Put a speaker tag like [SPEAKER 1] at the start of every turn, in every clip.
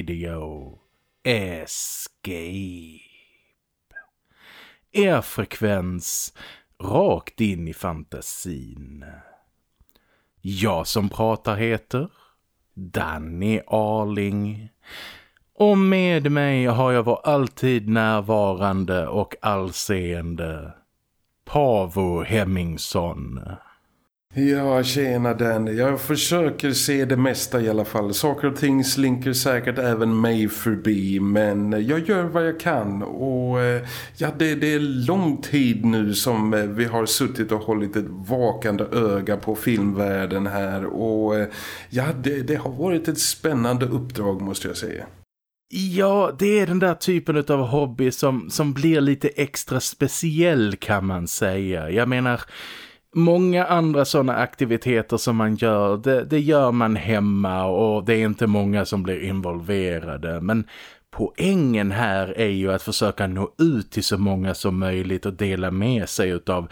[SPEAKER 1] Radio Escape. Er frekvens rakt in i fantasin. Jag som pratar heter Danny Arling. Och med mig har jag var alltid närvarande och allseende Pavo Hemmingsson.
[SPEAKER 2] Ja, tjena Danny. Jag försöker se det mesta i alla fall. Saker och ting slinker säkert även mig förbi. Men jag gör vad jag kan. Och eh, ja, det, det är lång tid nu som eh, vi har suttit och hållit ett vakande öga på filmvärlden här. Och eh, ja, det, det har varit ett spännande uppdrag måste jag säga.
[SPEAKER 1] Ja, det är den där typen av hobby som, som blir lite extra speciell kan man säga. Jag menar, många andra sådana aktiviteter som man gör, det, det gör man hemma och det är inte många som blir involverade. Men poängen här är ju att försöka nå ut till så många som möjligt och dela med sig av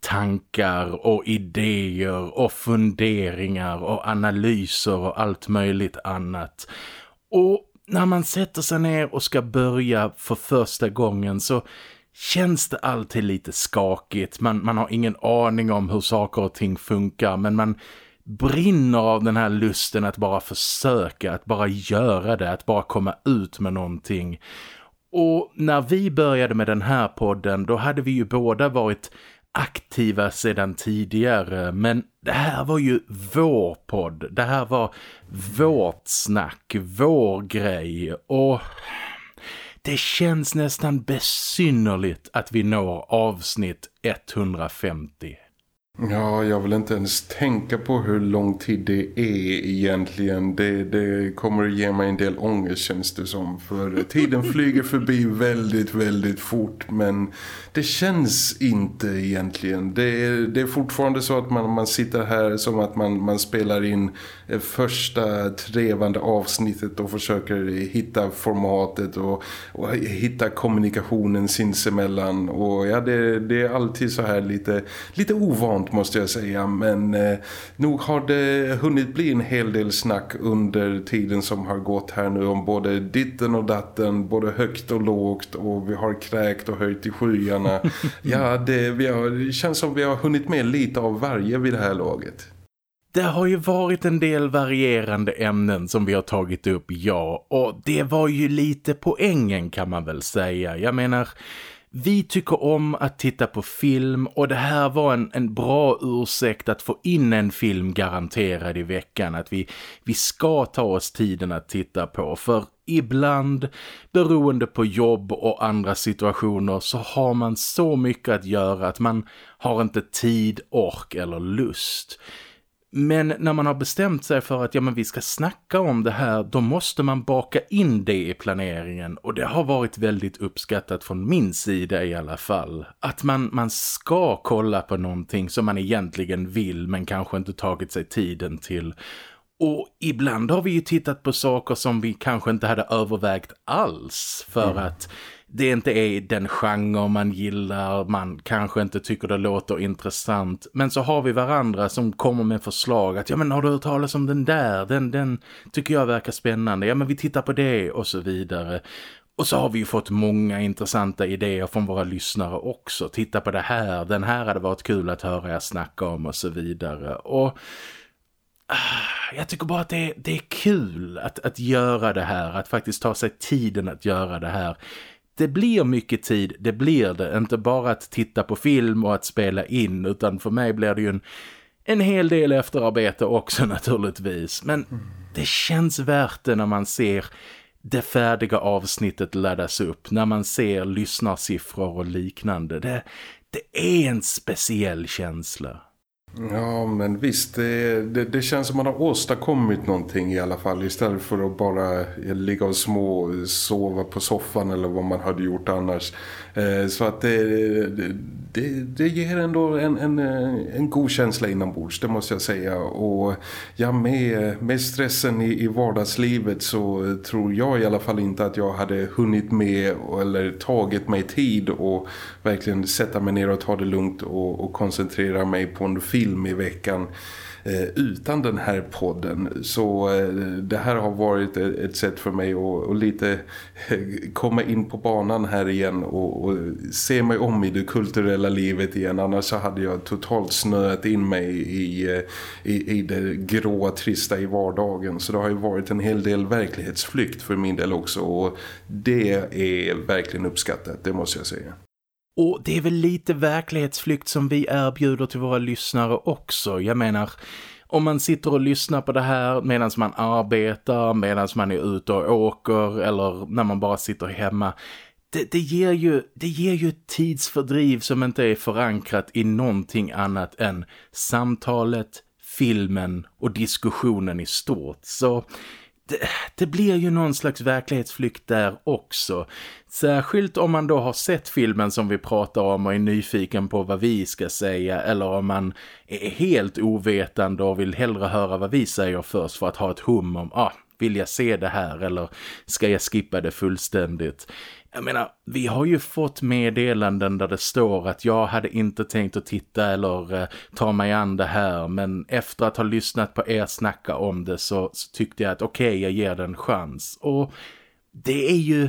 [SPEAKER 1] tankar och idéer och funderingar och analyser och allt möjligt annat. Och när man sätter sig ner och ska börja för första gången så känns det alltid lite skakigt. Man, man har ingen aning om hur saker och ting funkar men man brinner av den här lusten att bara försöka, att bara göra det, att bara komma ut med någonting. Och när vi började med den här podden då hade vi ju båda varit aktiva sedan tidigare men det här var ju vår podd. Det här var vårt snack, vår grej och det känns nästan besynnerligt att vi når avsnitt 150.
[SPEAKER 2] Ja, jag vill inte ens tänka på hur lång tid det är egentligen. Det, det kommer att ge mig en del ångest känns det som. För tiden flyger förbi väldigt, väldigt fort. Men det känns inte egentligen. Det är, det är fortfarande så att man, man sitter här som att man, man spelar in eh, första trevande avsnittet och försöker hitta formatet och, och hitta kommunikationen sinsemellan. Och ja, det, det är alltid så här lite, lite ovant måste jag säga. Men eh, nog har det hunnit bli en hel del snack under tiden som har gått här nu om både ditten och datten, både högt och lågt och vi har kräkt och höjt i skyarna. ja, det, vi har, det känns som vi har hunnit med lite av varje vid det här laget.
[SPEAKER 1] Det har ju varit en del varierande ämnen som vi har tagit upp, ja. Och det var ju lite poängen kan man väl säga. Jag menar, vi tycker om att titta på film och det här var en, en bra ursäkt att få in en film garanterad i veckan. Att vi, vi ska ta oss tiden att titta på. För ibland, beroende på jobb och andra situationer, så har man så mycket att göra att man har inte tid, ork eller lust. Men när man har bestämt sig för att ja, men vi ska snacka om det här, då måste man baka in det i planeringen. Och det har varit väldigt uppskattat från min sida i alla fall. Att man, man ska kolla på någonting som man egentligen vill men kanske inte tagit sig tiden till. Och ibland har vi ju tittat på saker som vi kanske inte hade övervägt alls för mm. att det inte är den genre man gillar, man kanske inte tycker det låter intressant. Men så har vi varandra som kommer med förslag att ja men har du hört talas om den där? Den, den tycker jag verkar spännande. Ja men vi tittar på det och så vidare. Och så har vi ju fått många intressanta idéer från våra lyssnare också. Titta på det här, den här hade varit kul att höra er snacka om och så vidare. Och ah, jag tycker bara att det, det är kul att, att göra det här, att faktiskt ta sig tiden att göra det här det blir mycket tid, det blir det. Inte bara att titta på film och att spela in utan för mig blir det ju en, en hel del efterarbete också naturligtvis. Men det känns värt det när man ser det färdiga avsnittet laddas upp. När man ser lyssnarsiffror och liknande. Det, det är en speciell känsla.
[SPEAKER 2] Ja, men visst, det, det, det, känns som man har åstadkommit någonting i alla fall istället för att bara ligga och små sova på soffan eller vad man hade gjort annars. Eh, så att det, det, det ger ändå en, en, en god känsla inombords, det måste jag säga. Och ja, med, med stressen i, i vardagslivet så tror jag i alla fall inte att jag hade hunnit med eller tagit mig tid och verkligen sätta mig ner och ta det lugnt och, och koncentrera mig på en film i veckan. Eh, utan den här podden. Så eh, det här har varit ett, sätt för mig att, lite eh, komma in på banan här igen och, och, se mig om i det kulturella livet igen. Annars så hade jag totalt snöat in mig i, i, i det gråa trista i vardagen. Så det har ju varit en hel del verklighetsflykt för min del också och det är verkligen uppskattat, det måste jag säga.
[SPEAKER 1] Och det är väl lite verklighetsflykt som vi erbjuder till våra lyssnare också. Jag menar, om man sitter och lyssnar på det här medan man arbetar, medan man är ute och åker eller när man bara sitter hemma. Det, det, ger ju, det ger ju ett tidsfördriv som inte är förankrat i någonting annat än samtalet, filmen och diskussionen i stort. Så det, det, blir ju någon slags verklighetsflykt där också. Särskilt om man då har sett filmen som vi pratar om och är nyfiken på vad vi ska säga eller om man är helt ovetande och vill hellre höra vad vi säger först för att ha ett hum om, ah, vill jag se det här eller ska jag skippa det fullständigt? Jag menar, vi har ju fått meddelanden där det står att jag hade inte tänkt att titta eller eh, ta mig an det här men efter att ha lyssnat på er snacka om det så, så tyckte jag att okej, okay, jag ger det en chans. Och det är ju...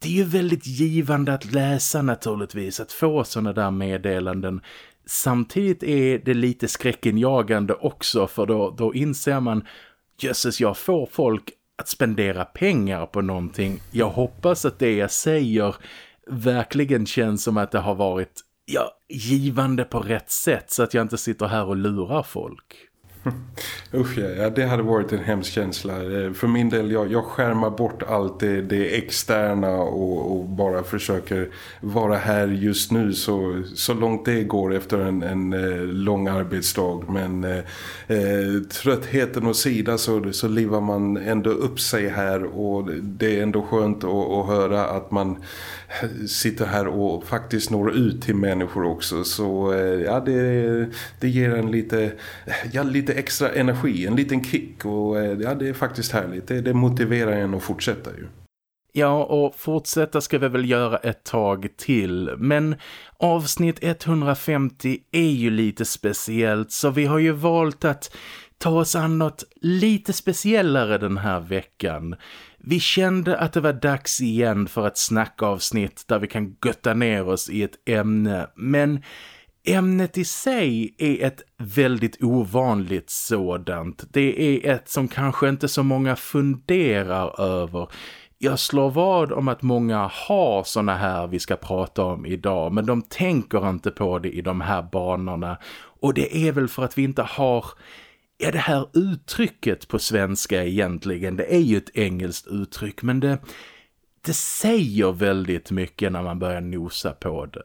[SPEAKER 1] Det är ju väldigt givande att läsa naturligtvis, att få sådana där meddelanden. Samtidigt är det lite skräckenjagande också för då, då inser man jösses jag får folk att spendera pengar på någonting. Jag hoppas att det jag säger verkligen känns som att det har varit ja, givande på rätt sätt så att jag inte sitter här och lurar folk.
[SPEAKER 2] Usch ja, det hade varit en hemsk känsla. Eh, för min del, jag, jag skärmar bort allt det, det externa och, och, bara försöker vara här just nu så, så långt det går efter en, en eh, lång arbetsdag. Men eh, eh, tröttheten och sida så, så livar man ändå upp sig här och det är ändå skönt att, att höra att man sitter här och faktiskt når ut till människor också. Så eh, ja, det, det ger en lite, ja, lite extra energi, en liten kick och eh, ja, det är faktiskt härligt. Det, det motiverar en att fortsätta ju.
[SPEAKER 1] Ja, och fortsätta ska vi väl göra ett tag till. Men avsnitt 150 är ju lite speciellt så vi har ju valt att ta oss an något lite speciellare den här veckan. Vi kände att det var dags igen för ett snackavsnitt där vi kan götta ner oss i ett ämne. Men ämnet i sig är ett väldigt ovanligt sådant. Det är ett som kanske inte så många funderar över. Jag slår vad om att många har såna här vi ska prata om idag men de tänker inte på det i de här banorna. Och det är väl för att vi inte har Ja, det här uttrycket på svenska egentligen, det är ju ett engelskt uttryck men det, det säger väldigt mycket när man börjar nosa på det.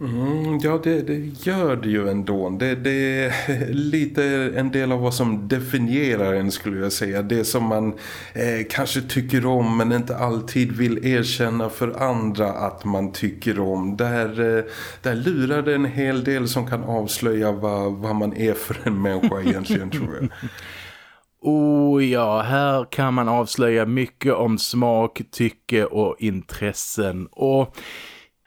[SPEAKER 2] Mm, ja, det, det, gör det ju ändå. Det, det, är lite en del av vad som definierar en skulle jag säga. Det som man eh, kanske tycker om men inte alltid vill erkänna för andra att man tycker om. Där, eh, där lurar det en hel del som kan avslöja vad, vad man är för en människa egentligen tror jag.
[SPEAKER 1] Oh ja, här kan man avslöja mycket om smak, tycke och intressen. Och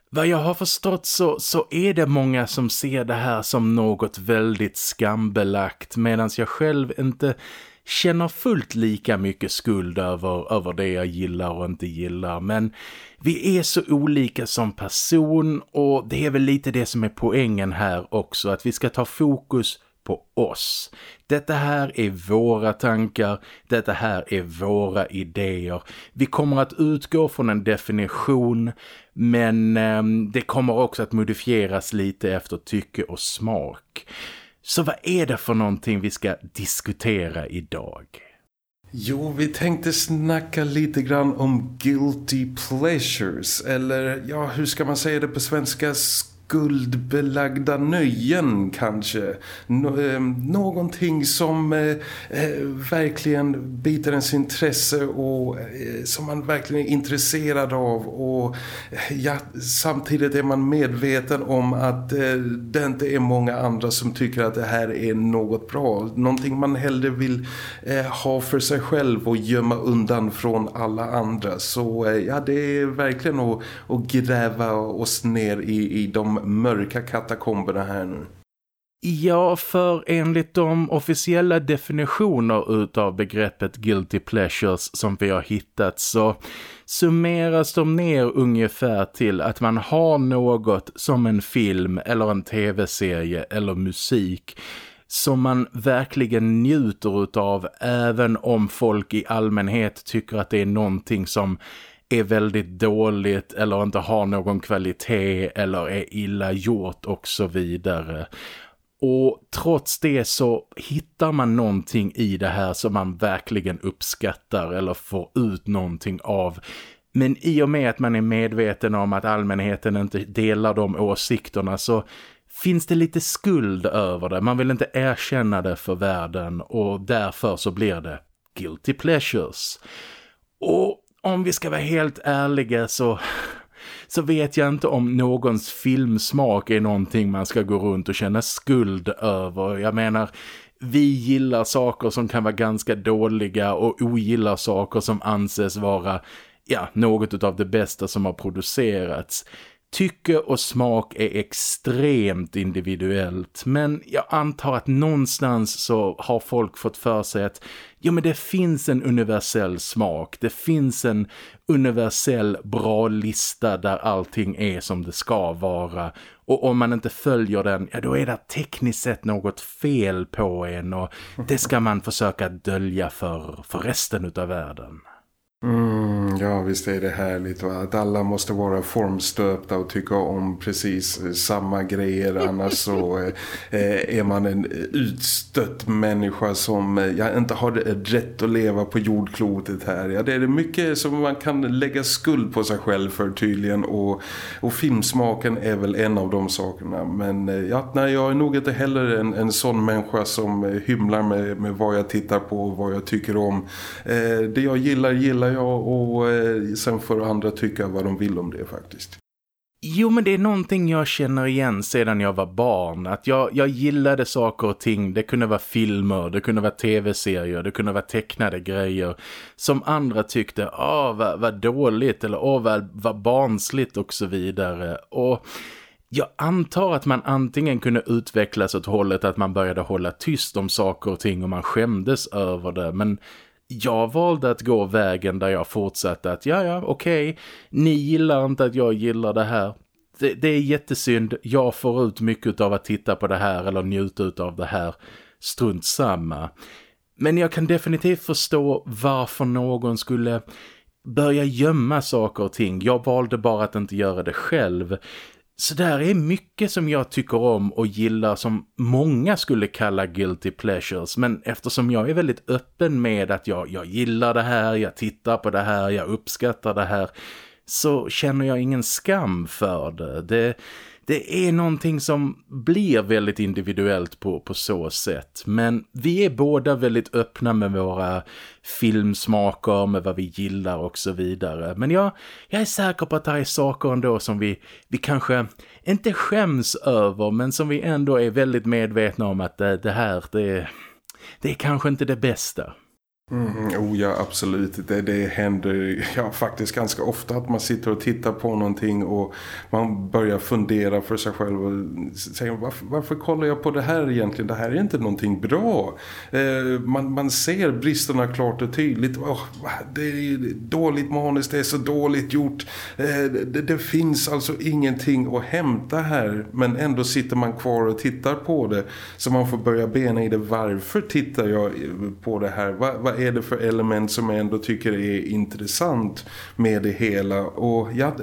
[SPEAKER 1] vad jag har förstått så, så är det många som ser det här som något väldigt skambelagt medan jag själv inte känner fullt lika mycket skuld över, över det jag gillar och inte gillar. Men vi är så olika som person och det är väl lite det som är poängen här också. Att vi ska ta fokus på oss. Detta här är våra tankar, detta här är våra idéer. Vi kommer att utgå från en definition men eh, det kommer också att modifieras lite efter tycke och smak. Så vad är det för någonting vi ska diskutera idag?
[SPEAKER 2] Jo, vi tänkte snacka lite grann om guilty pleasures. Eller, ja, hur ska man säga det på svenska? Guldbelagda nöjen kanske. Nå eh, någonting som eh, eh, verkligen biter ens intresse och eh, som man verkligen är intresserad av och eh, ja, samtidigt är man medveten om att eh, det inte är många andra som tycker att det här är något bra. Någonting man hellre vill eh, ha för sig själv och gömma undan från alla andra. Så ja, det är verkligen att, att gräva oss ner i, i de mörka katakomberna här nu.
[SPEAKER 1] Ja, för enligt de officiella definitioner utav begreppet guilty pleasures som vi har hittat så summeras de ner ungefär till att man har något som en film eller en tv-serie eller musik som man verkligen njuter utav även om folk i allmänhet tycker att det är någonting som är väldigt dåligt eller inte har någon kvalitet eller är illa gjort och så vidare. Och trots det så hittar man någonting i det här som man verkligen uppskattar eller får ut någonting av. Men i och med att man är medveten om att allmänheten inte delar de åsikterna så finns det lite skuld över det. Man vill inte erkänna det för världen och därför så blir det guilty pleasures. Och om vi ska vara helt ärliga så så vet jag inte om någons filmsmak är någonting man ska gå runt och känna skuld över. Jag menar, vi gillar saker som kan vara ganska dåliga och ogillar saker som anses vara ja, något av det bästa som har producerats. Tycke och smak är extremt individuellt men jag antar att någonstans så har folk fått för sig att ja, men det finns en universell smak, det finns en universell bra lista där allting är som det ska vara och om man inte följer den, ja då är det tekniskt sett något fel på en och det ska man försöka dölja för, för resten av världen.
[SPEAKER 2] Mm, ja, visst är det härligt va? att alla måste vara formstöpta och tycka om precis eh, samma grejer annars så eh, är man en utstött människa som eh, ja, inte har rätt att leva på jordklotet här. Ja, det är mycket som man kan lägga skuld på sig själv för tydligen och, och filmsmaken är väl en av de sakerna. Men eh, ja, nej, jag är nog inte heller en, en sån människa som hymlar med, med vad jag tittar på och vad jag tycker om. Eh, det jag gillar gillar gillar jag och eh, sen får andra tycka vad de vill om det faktiskt.
[SPEAKER 1] Jo men det är någonting jag känner igen sedan jag var barn. Att jag, jag gillade saker och ting. Det kunde vara filmer, det kunde vara tv-serier, det kunde vara tecknade grejer. Som andra tyckte, ah vad, vad dåligt eller åh vad, vad barnsligt och så vidare. Och jag antar att man antingen kunde utvecklas åt hållet att man började hålla tyst om saker och ting och man skämdes över det. Men jag valde att gå vägen där jag fortsatte att ja ja okej, okay, ni gillar inte att jag gillar det här. Det, det, är jättesynd, jag får ut mycket av att titta på det här eller njuta av det här. Strunt samma. Men jag kan definitivt förstå varför någon skulle börja gömma saker och ting. Jag valde bara att inte göra det själv. Så där är mycket som jag tycker om och gillar som många skulle kalla guilty pleasures. Men eftersom jag är väldigt öppen med att jag, jag gillar det här, jag tittar på det här, jag uppskattar det här. Så känner jag ingen skam för det. Det, det är någonting som blir väldigt individuellt på, på så sätt. Men vi är båda väldigt öppna med våra filmsmaker, med vad vi gillar och så vidare. Men jag, jag är säker på att det här är saker ändå som vi, vi kanske inte skäms över men som vi ändå är väldigt medvetna om att det, det här, det, det är kanske inte det bästa.
[SPEAKER 2] Mm, oh ja, absolut. Det, det händer ja, faktiskt ganska ofta att man sitter och tittar på någonting och man börjar fundera för sig själv och säger varför, varför kollar jag på det här egentligen? Det här är inte någonting bra. Eh, man, man ser bristerna klart och tydligt. Oh, det är dåligt manus, det är så dåligt gjort. Eh, det, det, finns alltså ingenting att hämta här men ändå sitter man kvar och tittar på det så man får börja bena i det. Varför tittar jag på det här? Vad, vad är det för element som jag ändå tycker är intressant med det hela? Och ja,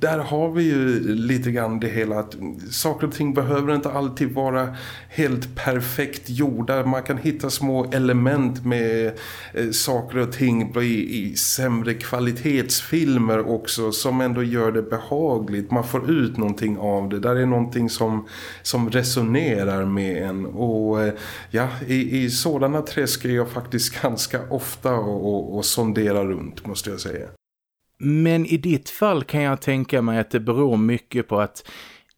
[SPEAKER 2] där har vi ju lite grann det hela att saker och ting behöver inte alltid vara helt perfekt gjorda, man kan hitta små element med eh, saker och ting i, i sämre kvalitetsfilmer också som ändå gör det behagligt, man får ut någonting av det, där är någonting som, som resonerar med en. Och eh, ja, i, i sådana träsk är jag faktiskt ganska ofta och, och, och sondera runt måste jag säga.
[SPEAKER 1] Men i ditt fall kan jag tänka mig att det beror mycket på att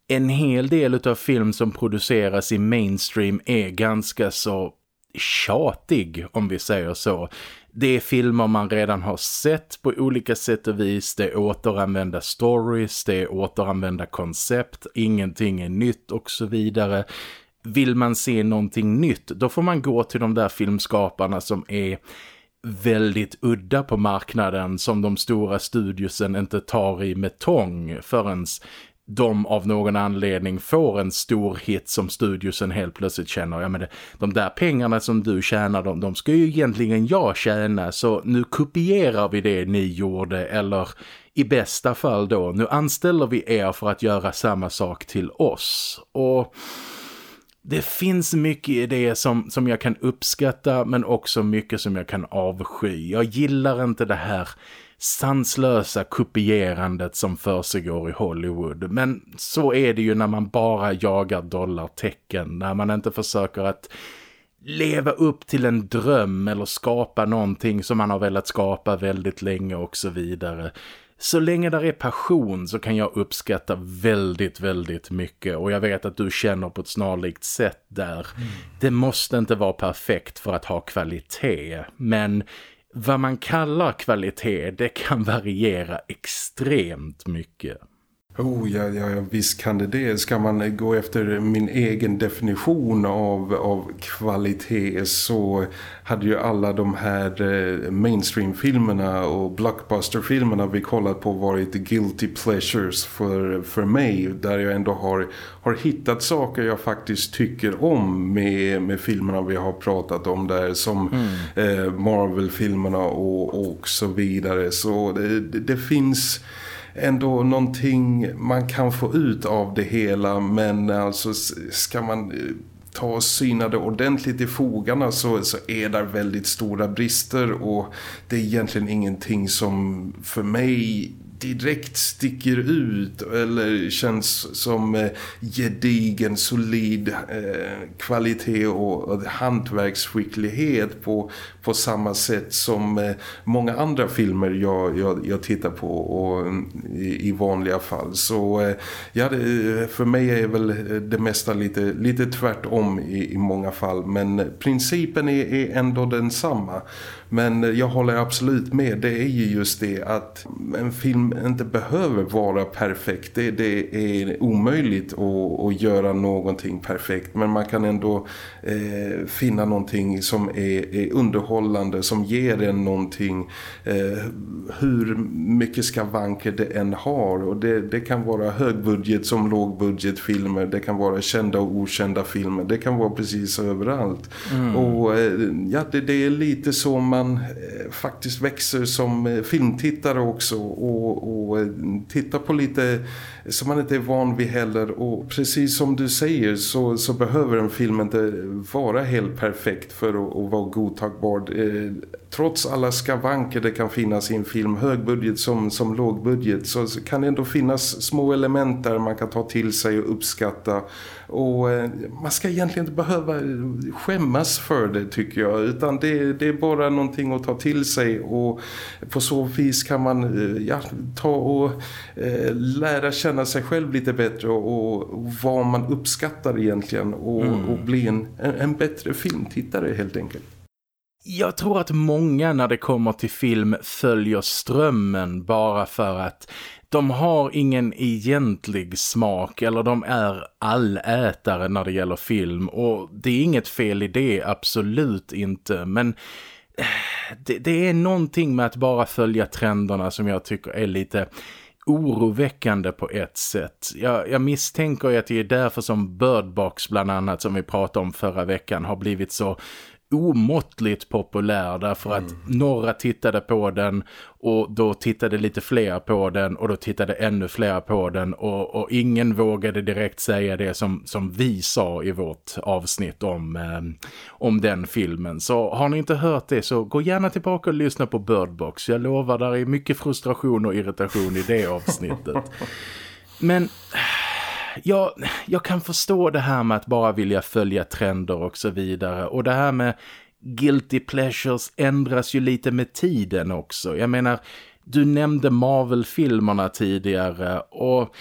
[SPEAKER 1] en hel del av film som produceras i mainstream är ganska så tjatig om vi säger så. Det är filmer man redan har sett på olika sätt och vis. Det är återanvända stories, det är återanvända koncept, ingenting är nytt och så vidare vill man se någonting nytt, då får man gå till de där filmskaparna som är väldigt udda på marknaden som de stora studiosen inte tar i med tång förrän de av någon anledning får en stor hit som studiosen helt plötsligt känner. Ja, men det, de där pengarna som du tjänar, de, de ska ju egentligen jag tjäna så nu kopierar vi det ni gjorde eller i bästa fall då, nu anställer vi er för att göra samma sak till oss. Och det finns mycket i det som, som jag kan uppskatta men också mycket som jag kan avsky. Jag gillar inte det här sanslösa kopierandet som försiggår i Hollywood. Men så är det ju när man bara jagar dollartecken, när man inte försöker att leva upp till en dröm eller skapa någonting som man har velat skapa väldigt länge och så vidare. Så länge där är passion så kan jag uppskatta väldigt, väldigt mycket. Och jag vet att du känner på ett snarlikt sätt där. Mm. Det måste inte vara perfekt för att ha kvalitet. Men vad man kallar kvalitet, det kan variera extremt mycket.
[SPEAKER 2] Oh ja, ja, visst kan det det. Ska man gå efter min egen definition av, av kvalitet så hade ju alla de här eh, mainstream-filmerna och blockbuster-filmerna vi kollat på varit guilty pleasures för, för mig. Där jag ändå har, har hittat saker jag faktiskt tycker om med, med filmerna vi har pratat om där. Som mm. eh, Marvel-filmerna och, och så vidare. Så det, det finns ändå någonting man kan få ut av det hela men alltså ska man eh, ta och syna det ordentligt i fogarna så, så är där väldigt stora brister och det är egentligen ingenting som för mig direkt sticker ut eller känns som eh, gedigen, solid eh, kvalitet och, och hantverksskicklighet på, på samma sätt som eh, många andra filmer jag, jag, jag tittar på och, eh, i, i, vanliga fall. Så eh, ja, det, för mig är väl det mesta lite, lite tvärtom i, i många fall men principen är, är ändå densamma. Men jag håller absolut med, det är ju just det att en film inte behöver vara perfekt. Det, det är omöjligt att, att, göra någonting perfekt men man kan ändå eh, finna någonting som är, är, underhållande, som ger en någonting eh, hur mycket skavanker det än har. Och det, det kan vara högbudget som lågbudgetfilmer, det kan vara kända och okända filmer, det kan vara precis överallt. Mm. Och eh, ja, det, det är lite så man eh, faktiskt växer som eh, filmtittare också och, och eh, tittar på lite som man inte är van vid heller. Och precis som du säger så, så behöver en film inte vara helt perfekt för att, att vara godtagbar. Eh, trots alla skavanker det kan finnas i en film, högbudget som, som lågbudget så kan det ändå finnas små element där man kan ta till sig och uppskatta. Och eh, man ska egentligen inte behöva skämmas för det tycker jag utan det, det är bara någonting att ta till sig. Och på så vis kan man eh, ja, ta och eh, lära känna sig själv lite bättre och, och vad man uppskattar egentligen och, mm. och bli en, en bättre filmtittare helt enkelt.
[SPEAKER 1] Jag tror att många när det kommer till film följer strömmen bara för att de har ingen egentlig smak eller de är allätare när det gäller film och det är inget fel i det, absolut inte. Men eh, det, det är någonting med att bara följa trenderna som jag tycker är lite oroväckande på ett sätt. Jag, jag misstänker att det är därför som Birdbox bland annat som vi pratade om förra veckan har blivit så omåttligt populär därför att mm. några tittade på den och då tittade lite fler på den och då tittade ännu fler på den och, och ingen vågade direkt säga det som, som vi sa i vårt avsnitt om, eh, om den filmen. Så har ni inte hört det så gå gärna tillbaka och lyssna på Birdbox. Jag lovar, där är mycket frustration och irritation i det avsnittet. Men jag, jag kan förstå det här med att bara vilja följa trender och så vidare. Och det här med guilty pleasures ändras ju lite med tiden också. Jag menar, du nämnde Marvel-filmerna tidigare och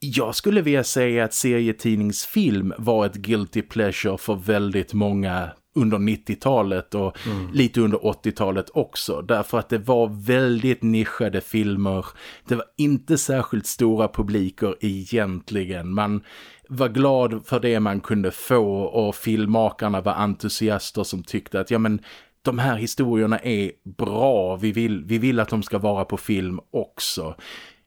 [SPEAKER 1] jag skulle vilja säga att serietidningsfilm var ett guilty pleasure för väldigt många under 90-talet och mm. lite under 80-talet också. Därför att det var väldigt nischade filmer. Det var inte särskilt stora publiker egentligen. Man var glad för det man kunde få och filmmakarna var entusiaster som tyckte att ja men de här historierna är bra. Vi vill, vi vill att de ska vara på film också.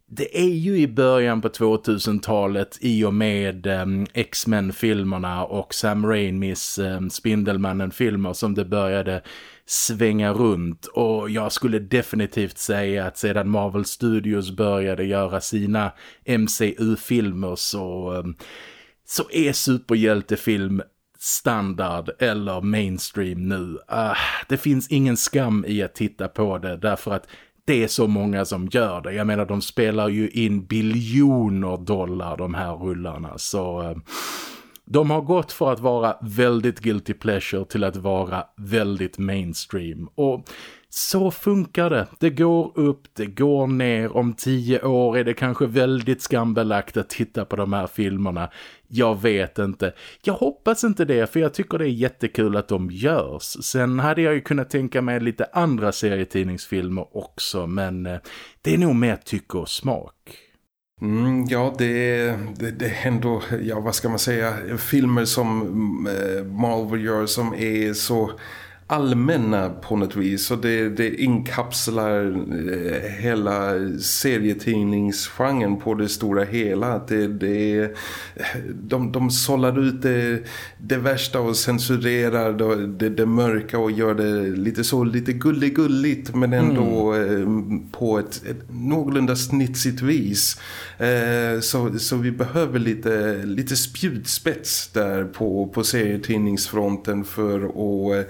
[SPEAKER 1] Det är ju i början på 2000-talet i och med um, X-Men-filmerna och Sam Raimis um, Spindelmannen-filmer som det började svänga runt och jag skulle definitivt säga att sedan Marvel Studios började göra sina MCU-filmer så, um, så är superhjältefilm standard eller mainstream nu. Uh, det finns ingen skam i att titta på det därför att det är så många som gör det. Jag menar, de spelar ju in biljoner dollar de här rullarna. Så eh, de har gått för att vara väldigt guilty pleasure till att vara väldigt mainstream. Och så funkar det. Det går upp, det går ner. Om tio år är det kanske väldigt skambelagt att titta på de här filmerna. Jag vet inte. Jag hoppas inte det för jag tycker det är jättekul att de görs. Sen hade jag ju kunnat tänka mig lite andra serietidningsfilmer också men eh, det är nog mer tycke och smak.
[SPEAKER 2] Mm, ja, det, det, det är ändå, ja vad ska man säga, filmer som mm, eh, Marvel gör som är så allmänna på något vis och det, det inkapslar eh, hela serietidningsgenren på det stora hela. Det, det, de, de sållar ut det, det värsta och censurerar det, det, mörka och gör det lite så lite gullig-gulligt. Men ändå mm. eh, på ett, ett någorlunda snitsigt vis. Eh, så, så vi behöver lite, lite spjutspets där på, på serietidningsfronten för att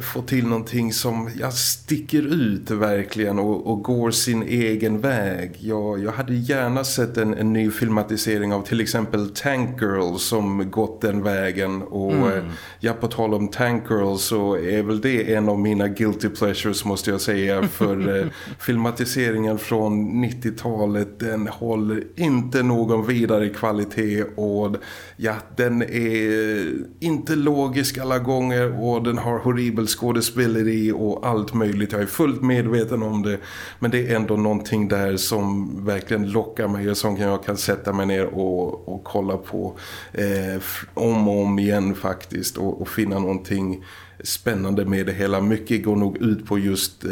[SPEAKER 2] få till någonting som jag sticker ut verkligen och, och går sin egen väg. Jag, jag hade gärna sett en, en, ny filmatisering av till exempel Tank Girl som gått den vägen och mm. Eh, ja, på tal om Tank Girl så är väl det en av mina guilty pleasures måste jag säga för eh, filmatiseringen från 90-talet den håller inte någon vidare kvalitet och ja, den är inte logisk alla gånger och den har horribel skådespeleri och allt möjligt. Jag är fullt medveten om det. Men det är ändå någonting där som verkligen lockar mig och som jag kan sätta mig ner och, och kolla på eh, om och om igen faktiskt och, och finna någonting spännande med det hela. Mycket går nog ut på just eh,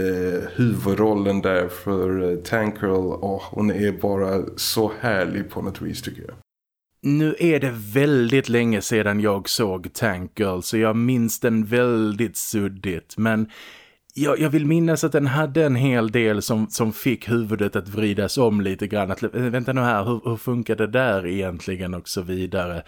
[SPEAKER 2] huvudrollen där för eh, Tankerl. Oh, hon är bara så härlig på något vis tycker jag.
[SPEAKER 1] Nu är det väldigt länge sedan jag såg Tank Girl så jag minns den väldigt suddigt men jag, jag, vill minnas att den hade en hel del som, som fick huvudet att vridas om lite grann. Att, eh, vänta nu här, hur, hur funkar det där egentligen och så vidare.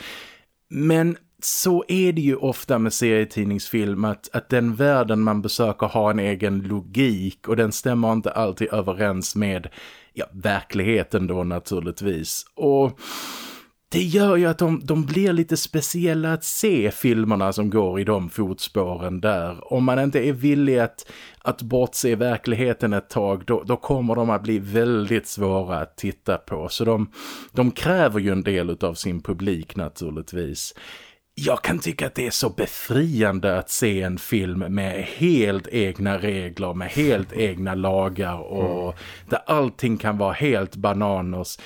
[SPEAKER 1] Men så är det ju ofta med serietidningsfilm att, att den världen man besöker har en egen logik och den stämmer inte alltid överens med ja, verkligheten då naturligtvis. Och det gör ju att de, de blir lite speciella att se filmerna som går i de fotspåren där. Om man inte är villig att, att bortse verkligheten ett tag då, då kommer de att bli väldigt svåra att titta på. Så de, de kräver ju en del av sin publik naturligtvis. Jag kan tycka att det är så befriande att se en film med helt egna regler, med helt egna lagar och mm. där allting kan vara helt bananos.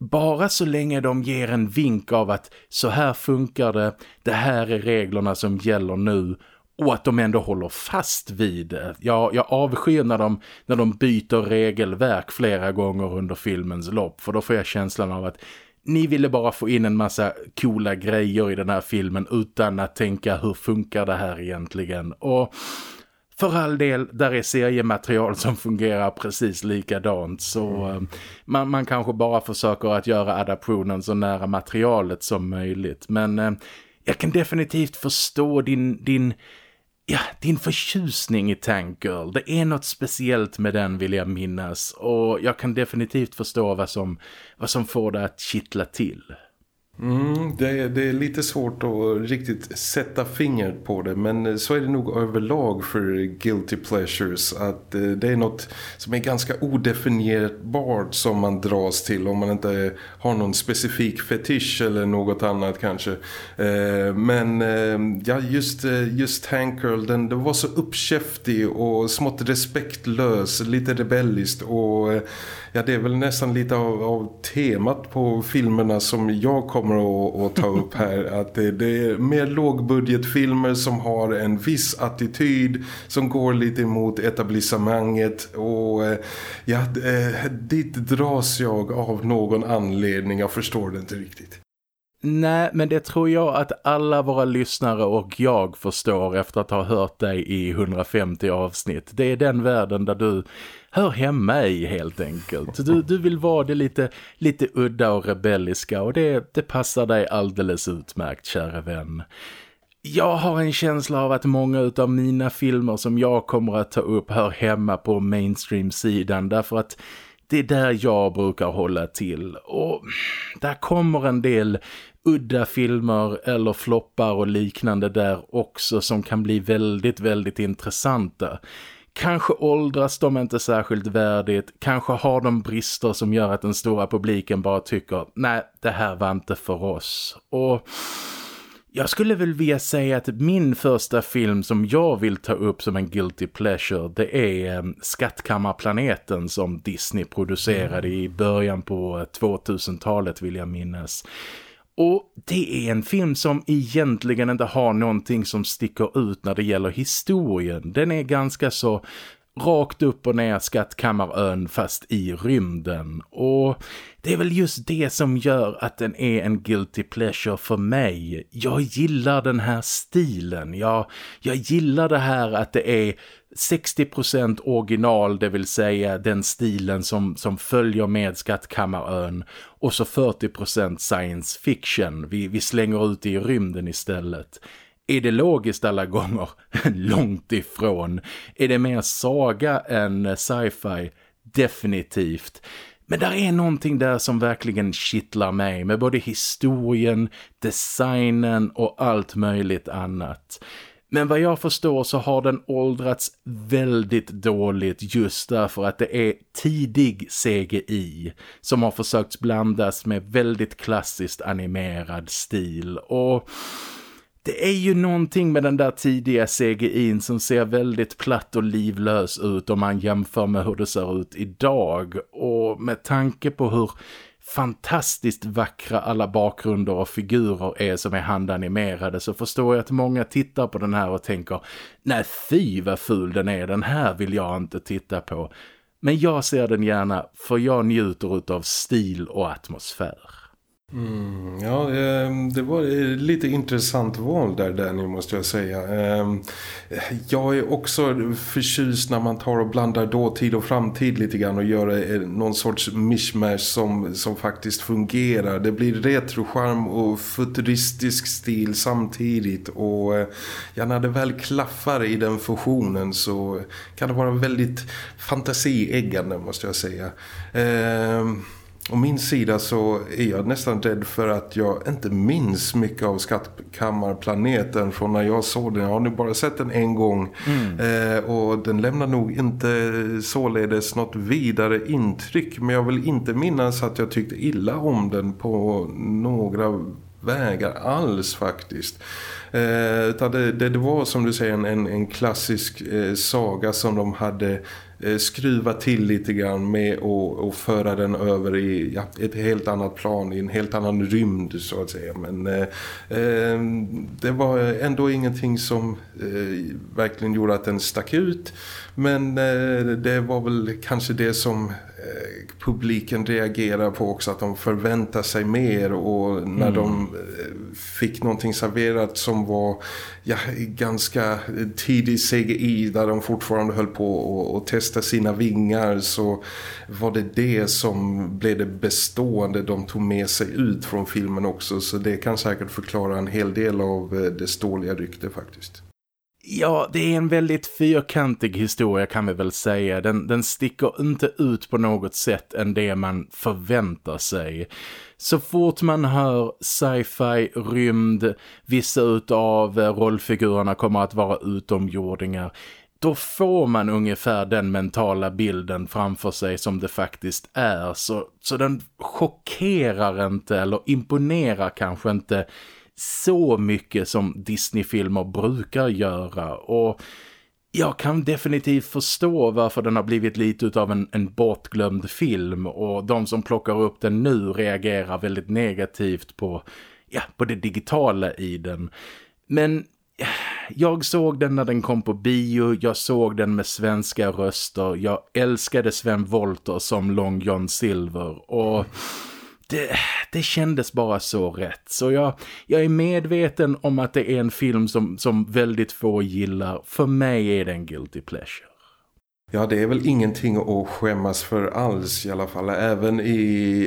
[SPEAKER 1] Bara så länge de ger en vink av att så här funkar det, det här är reglerna som gäller nu och att de ändå håller fast vid det. Jag, jag avskyr när de, när de byter regelverk flera gånger under filmens lopp för då får jag känslan av att ni ville bara få in en massa coola grejer i den här filmen utan att tänka hur funkar det här egentligen och för all del, där är seriematerial som fungerar precis likadant så mm. Eh, man, man kanske bara försöker att göra adaptionen så nära materialet som möjligt. Men eh, jag kan definitivt förstå din, din, ja, din förtjusning i Tank Girl. Det är något speciellt med den vill jag minnas och jag kan definitivt förstå vad som, vad som får det att kittla till.
[SPEAKER 2] Mm, det, är, det är lite svårt att riktigt sätta fingret på det men eh, så är det nog överlag för guilty pleasures att eh, det är något som är ganska odefinierbart som man dras till om man inte har någon specifik fetisch eller något annat kanske. Eh, men ja, just, just Hank Girl, den, den var så uppkäftig och smått respektlös, lite rebelliskt och ja, det är väl nästan lite av, av temat på filmerna som jag kommer att, att ta upp här. Att det, det, är mer lågbudgetfilmer som har en viss attityd som går lite emot etablissemanget och ja, eh, dit dras jag av någon anledning. Jag förstår det inte riktigt.
[SPEAKER 1] Nej, men det tror jag att alla våra lyssnare och jag förstår efter att ha hört dig i 150 avsnitt. Det är den världen där du hör hemma i helt enkelt. Du, du vill vara det lite, lite udda och rebelliska och det, det passar dig alldeles utmärkt, kära vän. Jag har en känsla av att många av mina filmer som jag kommer att ta upp hör hemma på mainstream-sidan därför att det är där jag brukar hålla till och där kommer en del udda filmer eller floppar och liknande där också som kan bli väldigt, väldigt intressanta. Kanske åldras de inte särskilt värdigt, kanske har de brister som gör att den stora publiken bara tycker nej, det här var inte för oss. Och jag skulle väl vilja säga att min första film som jag vill ta upp som en guilty pleasure det är eh, Skattkammarplaneten som Disney producerade i början på 2000-talet vill jag minnas. Och det är en film som egentligen inte har någonting som sticker ut när det gäller historien. Den är ganska så rakt upp och ner skattkammarön fast i rymden. Och det är väl just det som gör att den är en guilty pleasure för mig. Jag gillar den här stilen. Jag, jag gillar det här att det är 60% original, det vill säga den stilen som, som följer med Skattkammarön och så 40% science fiction. Vi, vi slänger ut det i rymden istället. Är det logiskt alla gånger? Långt ifrån. Är det mer saga än sci-fi? Definitivt. Men där är någonting där som verkligen kittlar mig med både historien, designen och allt möjligt annat. Men vad jag förstår så har den åldrats väldigt dåligt just därför att det är tidig CGI som har försökt blandas med väldigt klassiskt animerad stil och det är ju någonting med den där tidiga CGI som ser väldigt platt och livlös ut om man jämför med hur det ser ut idag. Och med tanke på hur fantastiskt vackra alla bakgrunder och figurer är som är handanimerade så förstår jag att många tittar på den här och tänker nej fy vad ful den är, den här vill jag inte titta på. Men jag ser den gärna för jag njuter av stil och atmosfär.
[SPEAKER 2] Mm, ja, ehm, det var lite intressant val där Danny måste jag säga. Ehm, jag är också förtjust när man tar och blandar dåtid och framtid lite grann och gör eh, någon sorts mishmash som, som faktiskt fungerar. Det blir retrocharm och futuristisk stil samtidigt och eh, ja, när det väl klaffar i den fusionen så kan det vara väldigt fantasieggande måste jag säga. Ehm, Å min sida så är jag nästan rädd för att jag inte minns mycket av skattkammarplaneten från när jag såg den. Jag har nu bara sett den en gång mm. eh, och den lämnar nog inte således något vidare intryck. Men jag vill inte minnas att jag tyckte illa om den på några vägar alls faktiskt. Eh, det, det, var som du säger en, en klassisk eh, saga som de hade Eh, skruva till lite grann med och, och föra den över i ja, ett helt annat plan, i en helt annan rymd så att säga. Men eh, eh det var ändå ingenting som eh, verkligen gjorde att den stack ut. Men eh, det var väl kanske det som publiken reagerar på också att de förväntar sig mer och när mm. de fick någonting serverat som var ja, ganska tidig CGI där de fortfarande höll på att testa sina vingar så var det det som blev det bestående de tog med sig ut från filmen också så det kan säkert förklara en hel del av eh, det dåliga rykte faktiskt.
[SPEAKER 1] Ja, det är en väldigt fyrkantig historia kan vi väl säga. Den, den sticker inte ut på något sätt än det man förväntar sig. Så fort man hör sci-fi, rymd, vissa utav eh, rollfigurerna kommer att vara utomjordingar då får man ungefär den mentala bilden framför sig som det faktiskt är. Så, så den chockerar inte eller imponerar kanske inte så mycket som Disney-filmer brukar göra. Och jag kan definitivt förstå varför den har blivit lite av en, en bortglömd film. Och de som plockar upp den nu reagerar väldigt negativt på, ja, på det digitala i den. Men jag såg den när den kom på bio, jag såg den med svenska röster, jag älskade Sven Volter som Long John Silver och det, det kändes bara så rätt. Så jag, jag är medveten om att det är en film som, som väldigt få gillar. För mig är det en guilty pleasure.
[SPEAKER 2] Ja, det är väl ingenting att skämmas för alls i alla fall. Även i,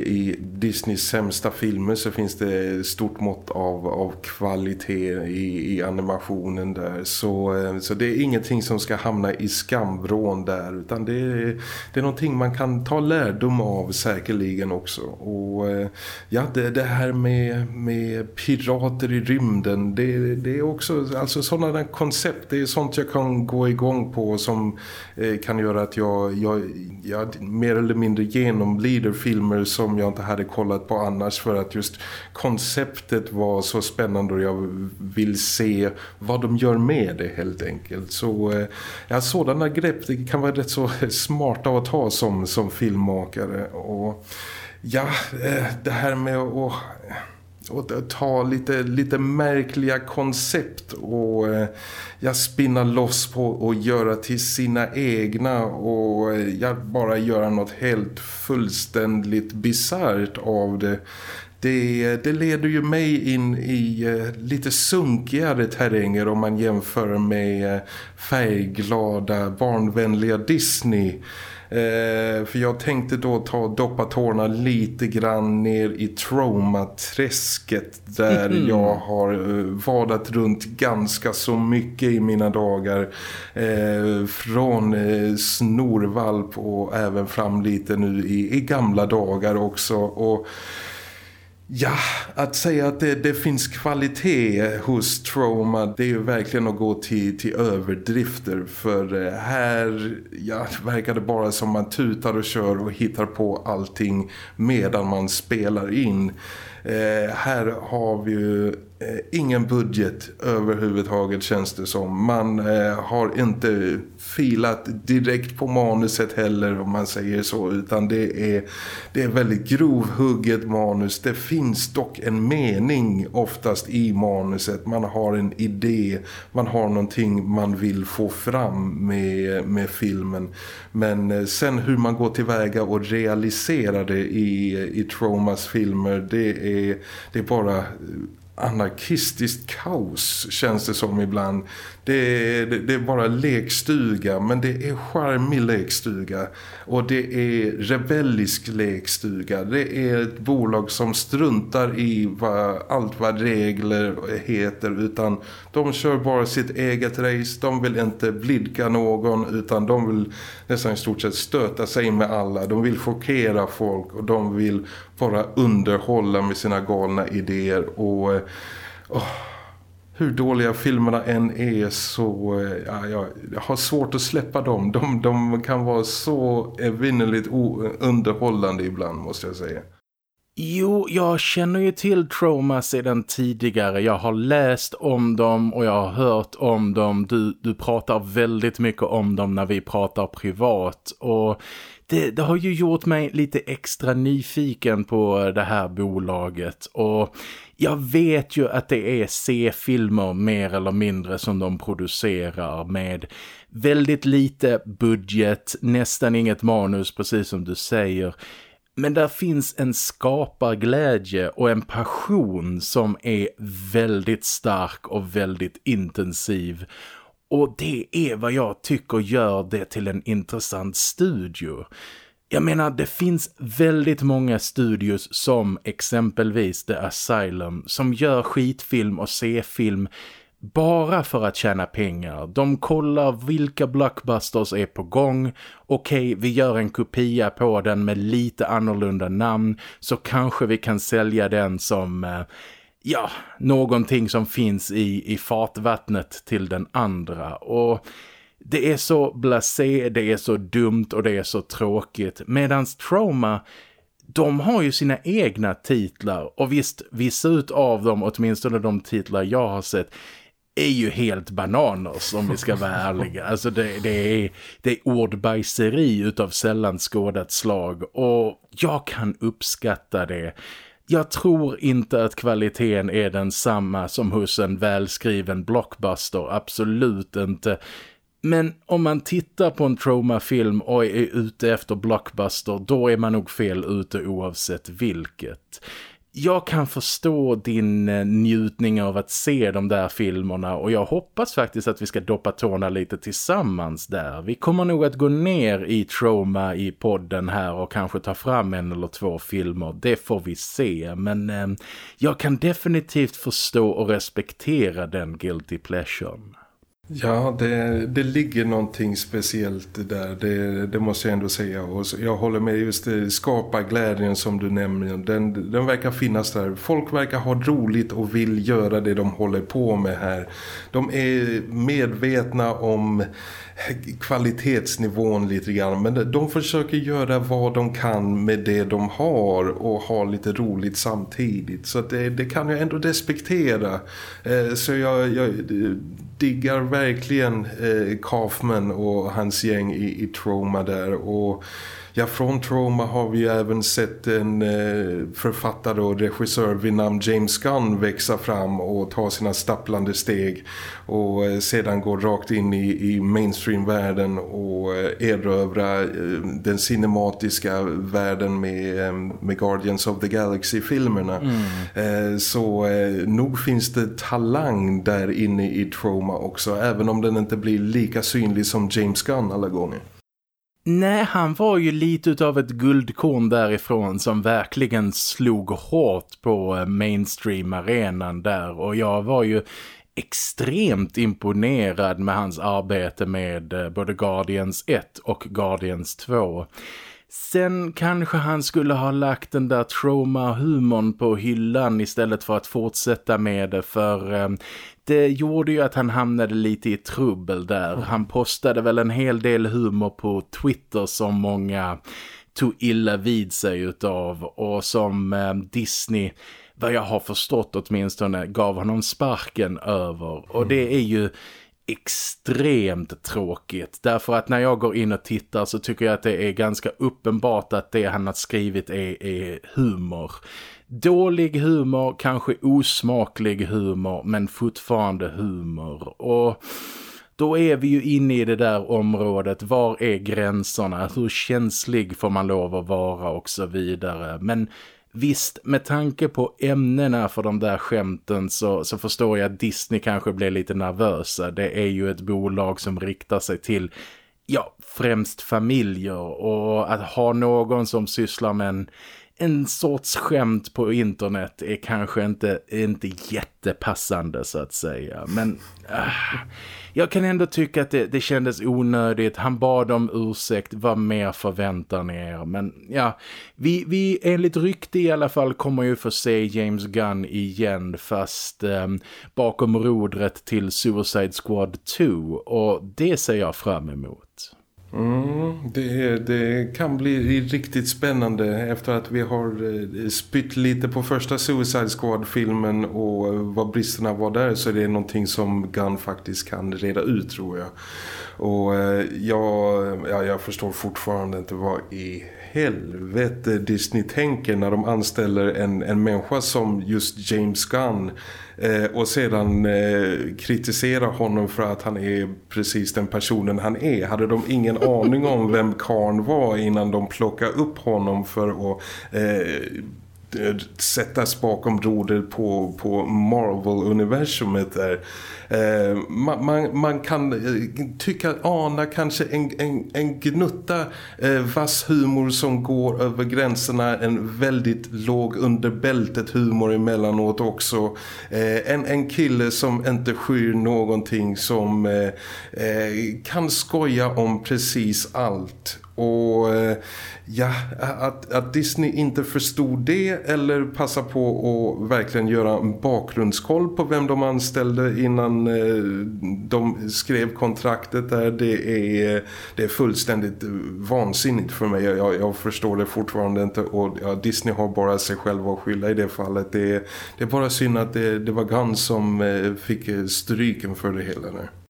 [SPEAKER 2] i Disneys sämsta filmer så finns det stort mått av, av kvalitet i, i animationen där. Så, eh, så det är ingenting som ska hamna i skambrån där utan det är, det är någonting man kan ta lärdom av säkerligen också. Och eh, ja, det, det här med, med pirater i rymden, det, det är också alltså sådana koncept, det är sånt jag kan gå igång på som eh, kan göra att jag, jag, jag mer eller mindre genomlider filmer som jag inte hade kollat på annars för att just konceptet var så spännande och jag vill se vad de gör med det helt enkelt. Så eh, ja, sådana grepp det kan vara rätt så smarta att ta som, som filmmakare och ja, eh, det här med att och ta lite, lite märkliga koncept och eh, jag spinna loss på och göra till sina egna och eh, jag bara göra något helt fullständigt bizarrt av det. Det, det, leder ju mig in i eh, lite sunkigare terränger om man jämför med färgglada, barnvänliga Disney- Eh, för jag tänkte då ta doppa tårna lite grann ner i Troma-träsket där mm. jag har eh, vadat runt ganska så mycket i mina dagar. Eh, från eh, snorvalp och även fram lite nu i, i gamla dagar också. Och Ja, att säga att det, det, finns kvalitet hos trauma det är ju verkligen att gå till, till överdrifter för eh, här ja, verkar det bara som man tutar och kör och hittar på allting medan man spelar in. Eh, här har vi ju Eh, ingen budget överhuvudtaget känns det som. Man eh, har inte filat direkt på manuset heller om man säger så utan det är, det är väldigt grovhugget manus. Det finns dock en mening oftast i manuset. Man har en idé, man har någonting man vill få fram med, med filmen. Men eh, sen hur man går tillväga och realiserar det i, i Tromas filmer det är, det är bara anarkistiskt kaos känns det som ibland. Det är, det, det är bara lekstuga men det är charmig lekstuga och det är rebellisk lekstuga. Det är ett bolag som struntar i vad, allt vad regler heter utan de kör bara sitt eget race. De vill inte blidka någon utan de vill nästan i stort sett stöta sig med alla. De vill chockera folk och de vill bara underhålla med sina galna idéer och... Oh, hur dåliga filmerna än är så eh, ja, jag, har svårt att släppa dem. De, de kan vara så evinnerligt underhållande ibland måste jag säga.
[SPEAKER 1] Jo, jag känner ju till Trauma sedan tidigare. Jag har läst om dem och jag har hört om dem. Du, du pratar väldigt mycket om dem när vi pratar privat. Och det, det, har ju gjort mig lite extra nyfiken på det här bolaget. Och jag vet ju att det är C-filmer mer eller mindre som de producerar med väldigt lite budget, nästan inget manus precis som du säger. Men där finns en skaparglädje och en passion som är väldigt stark och väldigt intensiv. Och det är vad jag tycker gör det till en intressant studio. Jag menar, det finns väldigt många studios som exempelvis The Asylum som gör skitfilm och C-film bara för att tjäna pengar. De kollar vilka blockbusters är på gång. Okej, vi gör en kopia på den med lite annorlunda namn så kanske vi kan sälja den som... Eh, ja, någonting som finns i, i fartvattnet till den andra. Och det är så blasé, det är så dumt och det är så tråkigt. Medans Trauma de har ju sina egna titlar och visst, vissa av dem, åtminstone de titlar jag har sett, är ju helt bananas om vi ska vara ärliga. Alltså det, det, är, det är ordbajseri utav sällan skådat slag och jag kan uppskatta det. Jag tror inte att kvaliteten är densamma som hos en välskriven blockbuster, absolut inte. Men om man tittar på en traumafilm och är ute efter blockbuster, då är man nog fel ute oavsett vilket. Jag kan förstå din eh, njutning av att se de där filmerna och jag hoppas faktiskt att vi ska doppa tårna lite tillsammans där. Vi kommer nog att gå ner i trauma i podden här och kanske ta fram en eller två filmer. Det får vi se, men eh, jag kan definitivt förstå och respektera den guilty pleasuren.
[SPEAKER 2] Ja, det, det ligger någonting speciellt där, det, det måste jag ändå säga. Och jag håller med just det, skapa glädjen som du nämner. Den, den verkar finnas där. Folk verkar ha roligt och vill göra det de håller på med här. De är medvetna om kvalitetsnivån lite grann. Men de försöker göra vad de kan med det de har och ha lite roligt samtidigt. Så det, det kan jag ändå respektera. Eh, så jag, jag diggar verkligen eh, Kaufman och hans gäng i, i Trauma där. Och Ja, från Trauma har vi även sett en eh, författare och regissör vid namn James Gunn växa fram och ta sina stapplande steg och eh, sedan gå rakt in i, i mainstream-världen och eh, erövra den cinematiska världen med, med Guardians of the Galaxy-filmerna. Mm. Så nog finns det talang där inne i Trauma också, även om den inte blir lika synlig som James Gunn alla gånger.
[SPEAKER 1] Nej, han var ju lite av ett guldkorn därifrån som verkligen slog hårt på eh, mainstream-arenan där och jag var ju extremt imponerad med hans arbete med eh, både Guardians 1 och Guardians 2. Sen kanske han skulle ha lagt den där trauma-humorn på hyllan istället för att fortsätta med det för eh, det gjorde ju att han hamnade lite i trubbel där. Mm. Han postade väl en hel del humor på Twitter som många tog illa vid sig utav och som eh, Disney vad jag har förstått åtminstone gav honom sparken över och det mm. är ju extremt tråkigt därför att när jag går in och tittar så tycker jag att det är ganska uppenbart att det han har skrivit är, är humor. Dålig humor, kanske osmaklig humor men fortfarande humor och då är vi ju inne i det där området. Var är gränserna? Hur känslig får man lov att vara och så vidare. Men Visst, med tanke på ämnena för de där skämten så, så förstår jag att Disney kanske blir lite nervösa. Det är ju ett bolag som riktar sig till, ja, främst familjer. Och att ha någon som sysslar med en en sorts skämt på internet är kanske inte, inte jättepassande så att säga. Men äh, jag kan ändå tycka att det, det kändes onödigt. Han bad om ursäkt. Vad mer förväntar ni er? Men ja, vi, vi enligt rykte i alla fall kommer ju få se James Gunn igen fast eh, bakom rodret till Suicide Squad 2 och det ser jag fram emot.
[SPEAKER 2] Mm, det, det, kan bli riktigt spännande efter att vi har eh, spytt lite på första Suicide Squad-filmen och eh, vad bristerna var där så är det någonting som Gunn faktiskt kan reda ut tror jag. Och eh, jag, ja, jag förstår fortfarande inte vad i helvete Disney tänker när de anställer en, en människa som just James Gunn eh, och sedan eh, kritisera honom för att han är precis den personen han är. Hade de ingen aning om vem Karn var innan de plockade upp honom för att eh, Eh, sättas bakom roder på, på Marvel-universumet där. Eh, man, man, man, kan eh, tycka, ana kanske en, en, en gnutta eh, vass humor som går över gränserna, en väldigt låg underbältet humor emellanåt också. Eh, en, en kille som inte skyr någonting som eh, kan skoja om precis allt och eh, ja, att, att, Disney inte förstod det eller passa på att verkligen göra en bakgrundskoll på vem de anställde innan eh, de skrev kontraktet där, det är, det är fullständigt vansinnigt för mig. Jag, jag förstår det fortfarande inte och ja, Disney har bara sig själva att skylla i det fallet. Det, det är bara synd att det, det var Gunn som eh, fick stryken för det hela där.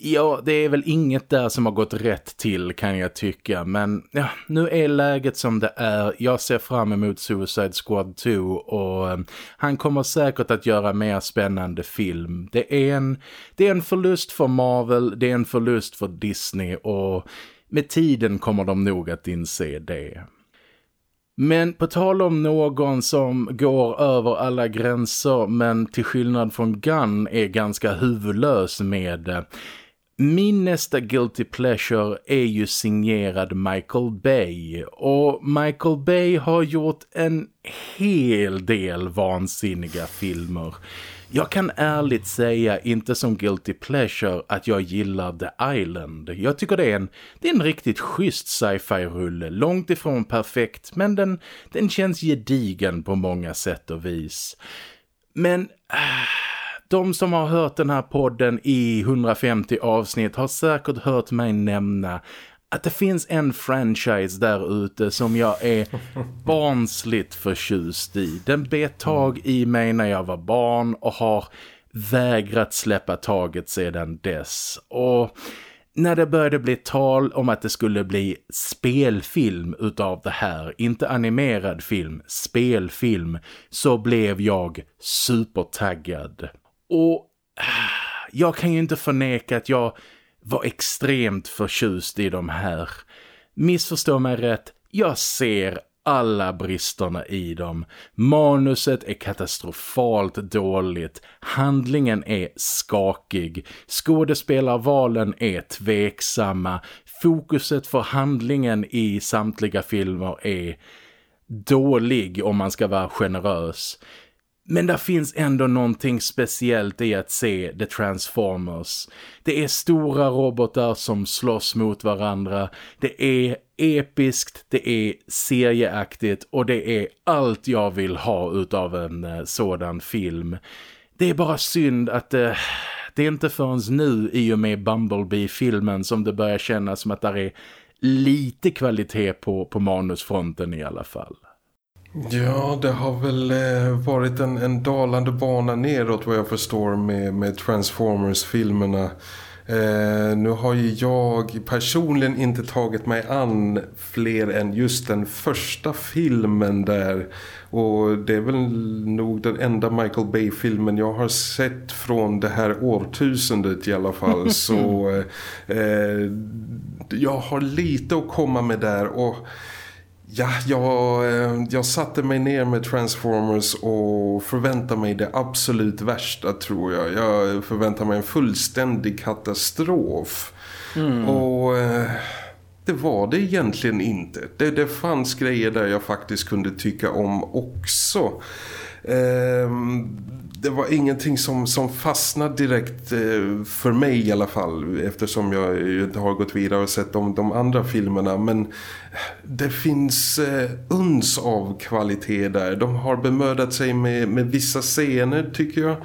[SPEAKER 1] Ja, det är väl inget där som har gått rätt till kan jag tycka. Men ja, nu är läget som det är. Jag ser fram emot Suicide Squad 2 och um, han kommer säkert att göra mer spännande film. Det är, en, det är en förlust för Marvel, det är en förlust för Disney och med tiden kommer de nog att inse det. Men på tal om någon som går över alla gränser men till skillnad från Gunn är ganska huvudlös med eh, min nästa Guilty Pleasure är ju signerad Michael Bay och Michael Bay har gjort en hel del vansinniga filmer. Jag kan ärligt säga inte som Guilty Pleasure att jag gillar The Island. Jag tycker det är en, det är en riktigt schysst sci-fi-rulle, långt ifrån perfekt men den, den känns gedigen på många sätt och vis. Men... Äh, de som har hört den här podden i 150 avsnitt har säkert hört mig nämna att det finns en franchise där ute som jag är barnsligt förtjust i. Den bet tag i mig när jag var barn och har vägrat släppa taget sedan dess. Och när det började bli tal om att det skulle bli spelfilm utav det här, inte animerad film, spelfilm, så blev jag supertaggad. Och jag kan ju inte förneka att jag var extremt förtjust i de här. Missförstå mig rätt, jag ser alla bristerna i dem. Manuset är katastrofalt dåligt. Handlingen är skakig. Skådespelarvalen är tveksamma. Fokuset för handlingen i samtliga filmer är dålig om man ska vara generös. Men där finns ändå någonting speciellt i att se The Transformers. Det är stora robotar som slåss mot varandra. Det är episkt, det är serieaktigt och det är allt jag vill ha utav en eh, sådan film. Det är bara synd att uh, det är inte förrän nu i och med Bumblebee-filmen som det börjar kännas som att det är lite kvalitet på, på manusfronten i alla fall.
[SPEAKER 2] Ja, det har väl eh, varit en, en dalande bana neråt vad jag förstår med, med Transformers-filmerna. Eh, nu har ju jag personligen inte tagit mig an fler än just den första filmen där. Och det är väl nog den enda Michael Bay-filmen jag har sett från det här årtusendet i alla fall. Så eh, jag har lite att komma med där och... Ja, jag, eh, jag satte mig ner med Transformers och förväntade mig det absolut värsta tror jag. Jag förväntade mig en fullständig katastrof. Mm. Och eh, det var det egentligen inte. Det, det fanns grejer där jag faktiskt kunde tycka om också. Ehm, det var ingenting som, som fastnade direkt eh, för mig i alla fall eftersom jag inte har gått vidare och sett de, de andra filmerna men eh, det finns eh, uns av kvalitet där. De har bemödat sig med, med vissa scener tycker jag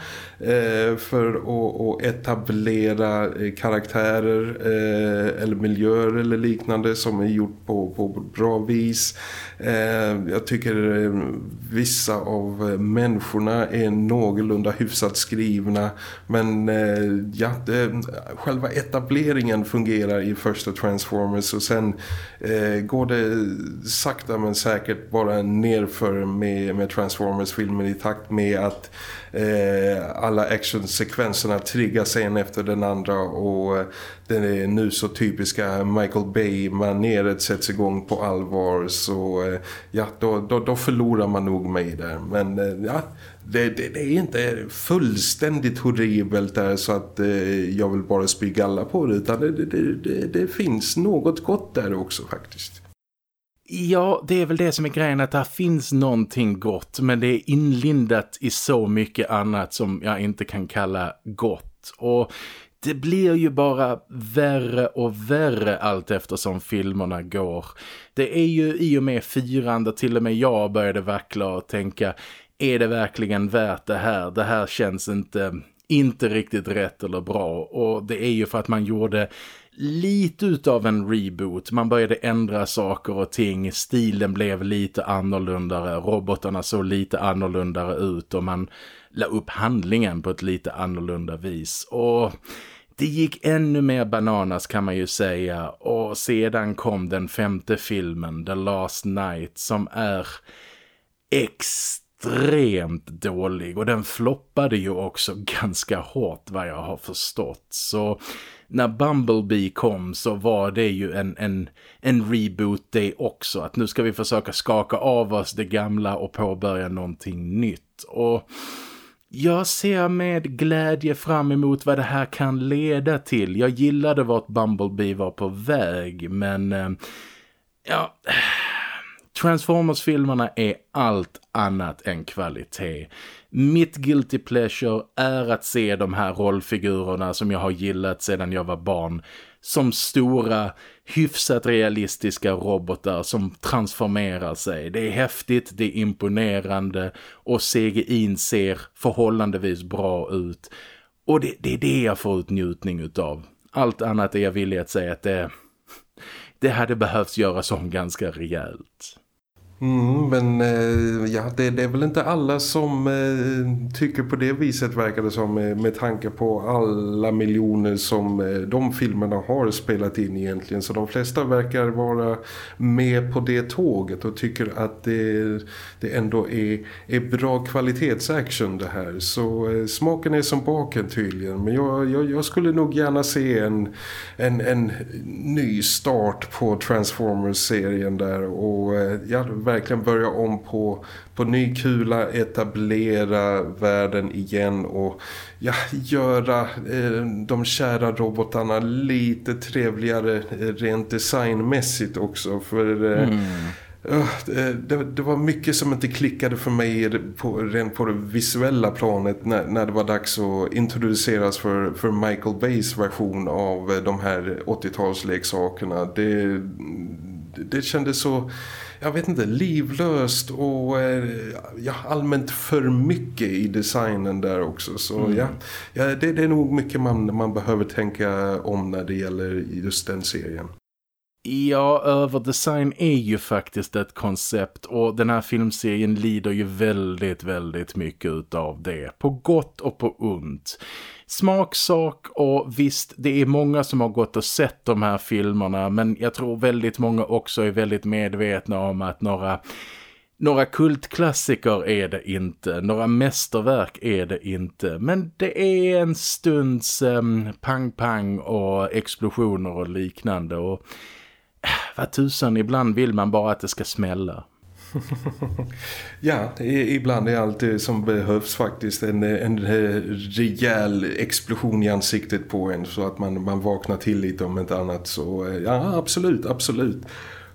[SPEAKER 2] Eh, för att, etablera eh, karaktärer eh, eller miljöer eller liknande som är gjort på, på bra vis. Jag tycker vissa av människorna är någorlunda hyfsat skrivna men ja, det, själva etableringen fungerar i första Transformers och sen går det sakta men säkert bara nerför med, med Transformers-filmen i takt med att eh, alla actionsekvenserna triggas en efter den andra och eh, det nu så typiska Michael Bay-maneret sätts igång på allvar så eh, ja, då, då, då förlorar man nog mig där. Men eh, ja, det, det, det, är inte fullständigt horribelt där så att eh, jag vill bara spy galla på det utan det, det, det, finns något gott där också faktiskt.
[SPEAKER 1] Ja, det är väl det som är grejen att här finns någonting gott men det är inlindat i så mycket annat som jag inte kan kalla gott. Och det blir ju bara värre och värre allt eftersom filmerna går. Det är ju i och med firande till och med jag började vackla och tänka är det verkligen värt det här? Det här känns inte, inte riktigt rätt eller bra och det är ju för att man gjorde lite utav en reboot. Man började ändra saker och ting. Stilen blev lite annorlunda. Robotarna såg lite annorlunda ut och man la upp handlingen på ett lite annorlunda vis. Och det gick ännu mer bananas kan man ju säga. Och sedan kom den femte filmen, The Last Night, som är extremt dålig. Och den floppade ju också ganska hårt vad jag har förstått. Så när Bumblebee kom så var det ju en, en, en reboot det också. Att nu ska vi försöka skaka av oss det gamla och påbörja någonting nytt. Och jag ser med glädje fram emot vad det här kan leda till. Jag gillade vart Bumblebee var på väg men... Eh, ja... Transformers-filmerna är allt annat än kvalitet. Mitt guilty pleasure är att se de här rollfigurerna som jag har gillat sedan jag var barn som stora, hyfsat realistiska robotar som transformerar sig. Det är häftigt, det är imponerande och CGI ser förhållandevis bra ut. Och det, det är det jag får ut njutning utav. Allt annat är jag villig att säga att det, det hade behövts göras om ganska rejält.
[SPEAKER 2] Mm, men eh, ja, det, det, är väl inte alla som eh, tycker på det viset verkar det som eh, med, tanke på alla miljoner som eh, de filmerna har spelat in egentligen. Så de flesta verkar vara med på det tåget och tycker att det, det ändå är, är bra kvalitetsaction det här. Så eh, smaken är som baken tydligen. Men jag, jag, jag, skulle nog gärna se en, en, en ny start på Transformers-serien där och eh, ja, verkligen börja om på, på ny kula, etablera världen igen och ja, göra eh, de kära robotarna lite trevligare eh, rent designmässigt också för... Eh, mm. Det, det, var mycket som inte klickade för mig på, rent på det visuella planet när, när det var dags att introduceras för, för Michael Bays version av de här 80-talsleksakerna. Det, det kändes så jag vet inte, livlöst och eh, ja, allmänt för mycket i designen där också. Så mm. ja, ja det, det, är nog mycket man, man behöver tänka om när det gäller just den serien.
[SPEAKER 1] Ja, överdesign är ju faktiskt ett koncept och den här filmserien lider ju väldigt, väldigt mycket av det. På gott och på ont. Smaksak och visst, det är många som har gått och sett de här filmerna men jag tror väldigt många också är väldigt medvetna om att några... Några kultklassiker är det inte, några mästerverk är det inte. Men det är en stunds um, pang-pang och explosioner och liknande och äh, vad tusan, ibland vill man bara att det ska smälla.
[SPEAKER 2] ja, ibland är allt det som behövs faktiskt en, eh, en eh, rejäl explosion i ansiktet på en så att man, man vaknar till lite om inte annat. Så ja, absolut, absolut.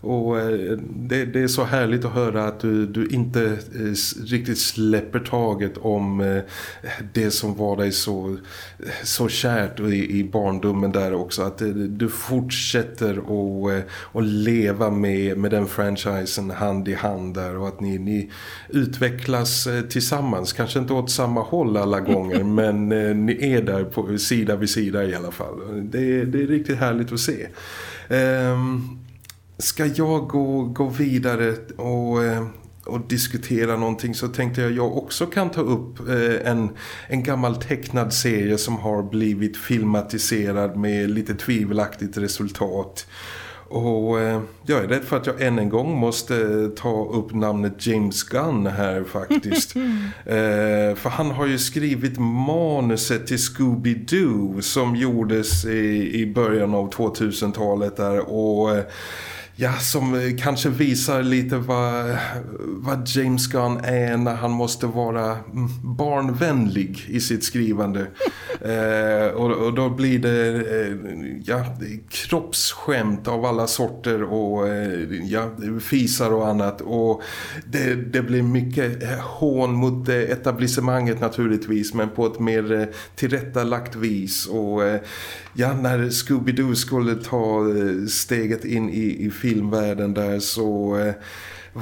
[SPEAKER 2] Och eh, det, det, är så härligt att höra att du, du inte eh, riktigt släpper taget om eh, det som var dig så, så kärt i, i barndomen där också. Att du fortsätter att, att leva med, med den franchisen hand i hand där och att ni, ni utvecklas tillsammans. Kanske inte åt samma håll alla gånger men ni är där på sida vid sida i alla fall. Det, det är riktigt härligt att se. Um, ska jag gå, gå vidare och, eh, och diskutera någonting så tänkte jag jag också kan ta upp eh, en, en gammal tecknad serie som har blivit filmatiserad med lite tvivelaktigt resultat. Och eh, jag är rädd för att jag än en gång måste ta upp namnet James Gunn här faktiskt. eh, för han har ju skrivit manuset till Scooby-Doo som gjordes i, i början av 2000-talet där och... Eh, ja, som eh, kanske visar lite vad, vad James Gunn är när han måste vara mm, barnvänlig i sitt skrivande. eh, och, och, då blir det eh, ja, kroppsskämt av alla sorter och eh, ja, fisar och annat. Och det, det blir mycket eh, hån mot etablissemanget naturligtvis men på ett mer eh, tillrättalagt vis. Och ja, när Scooby-Doo skulle ta steget in i, i filmvärlden där så eh,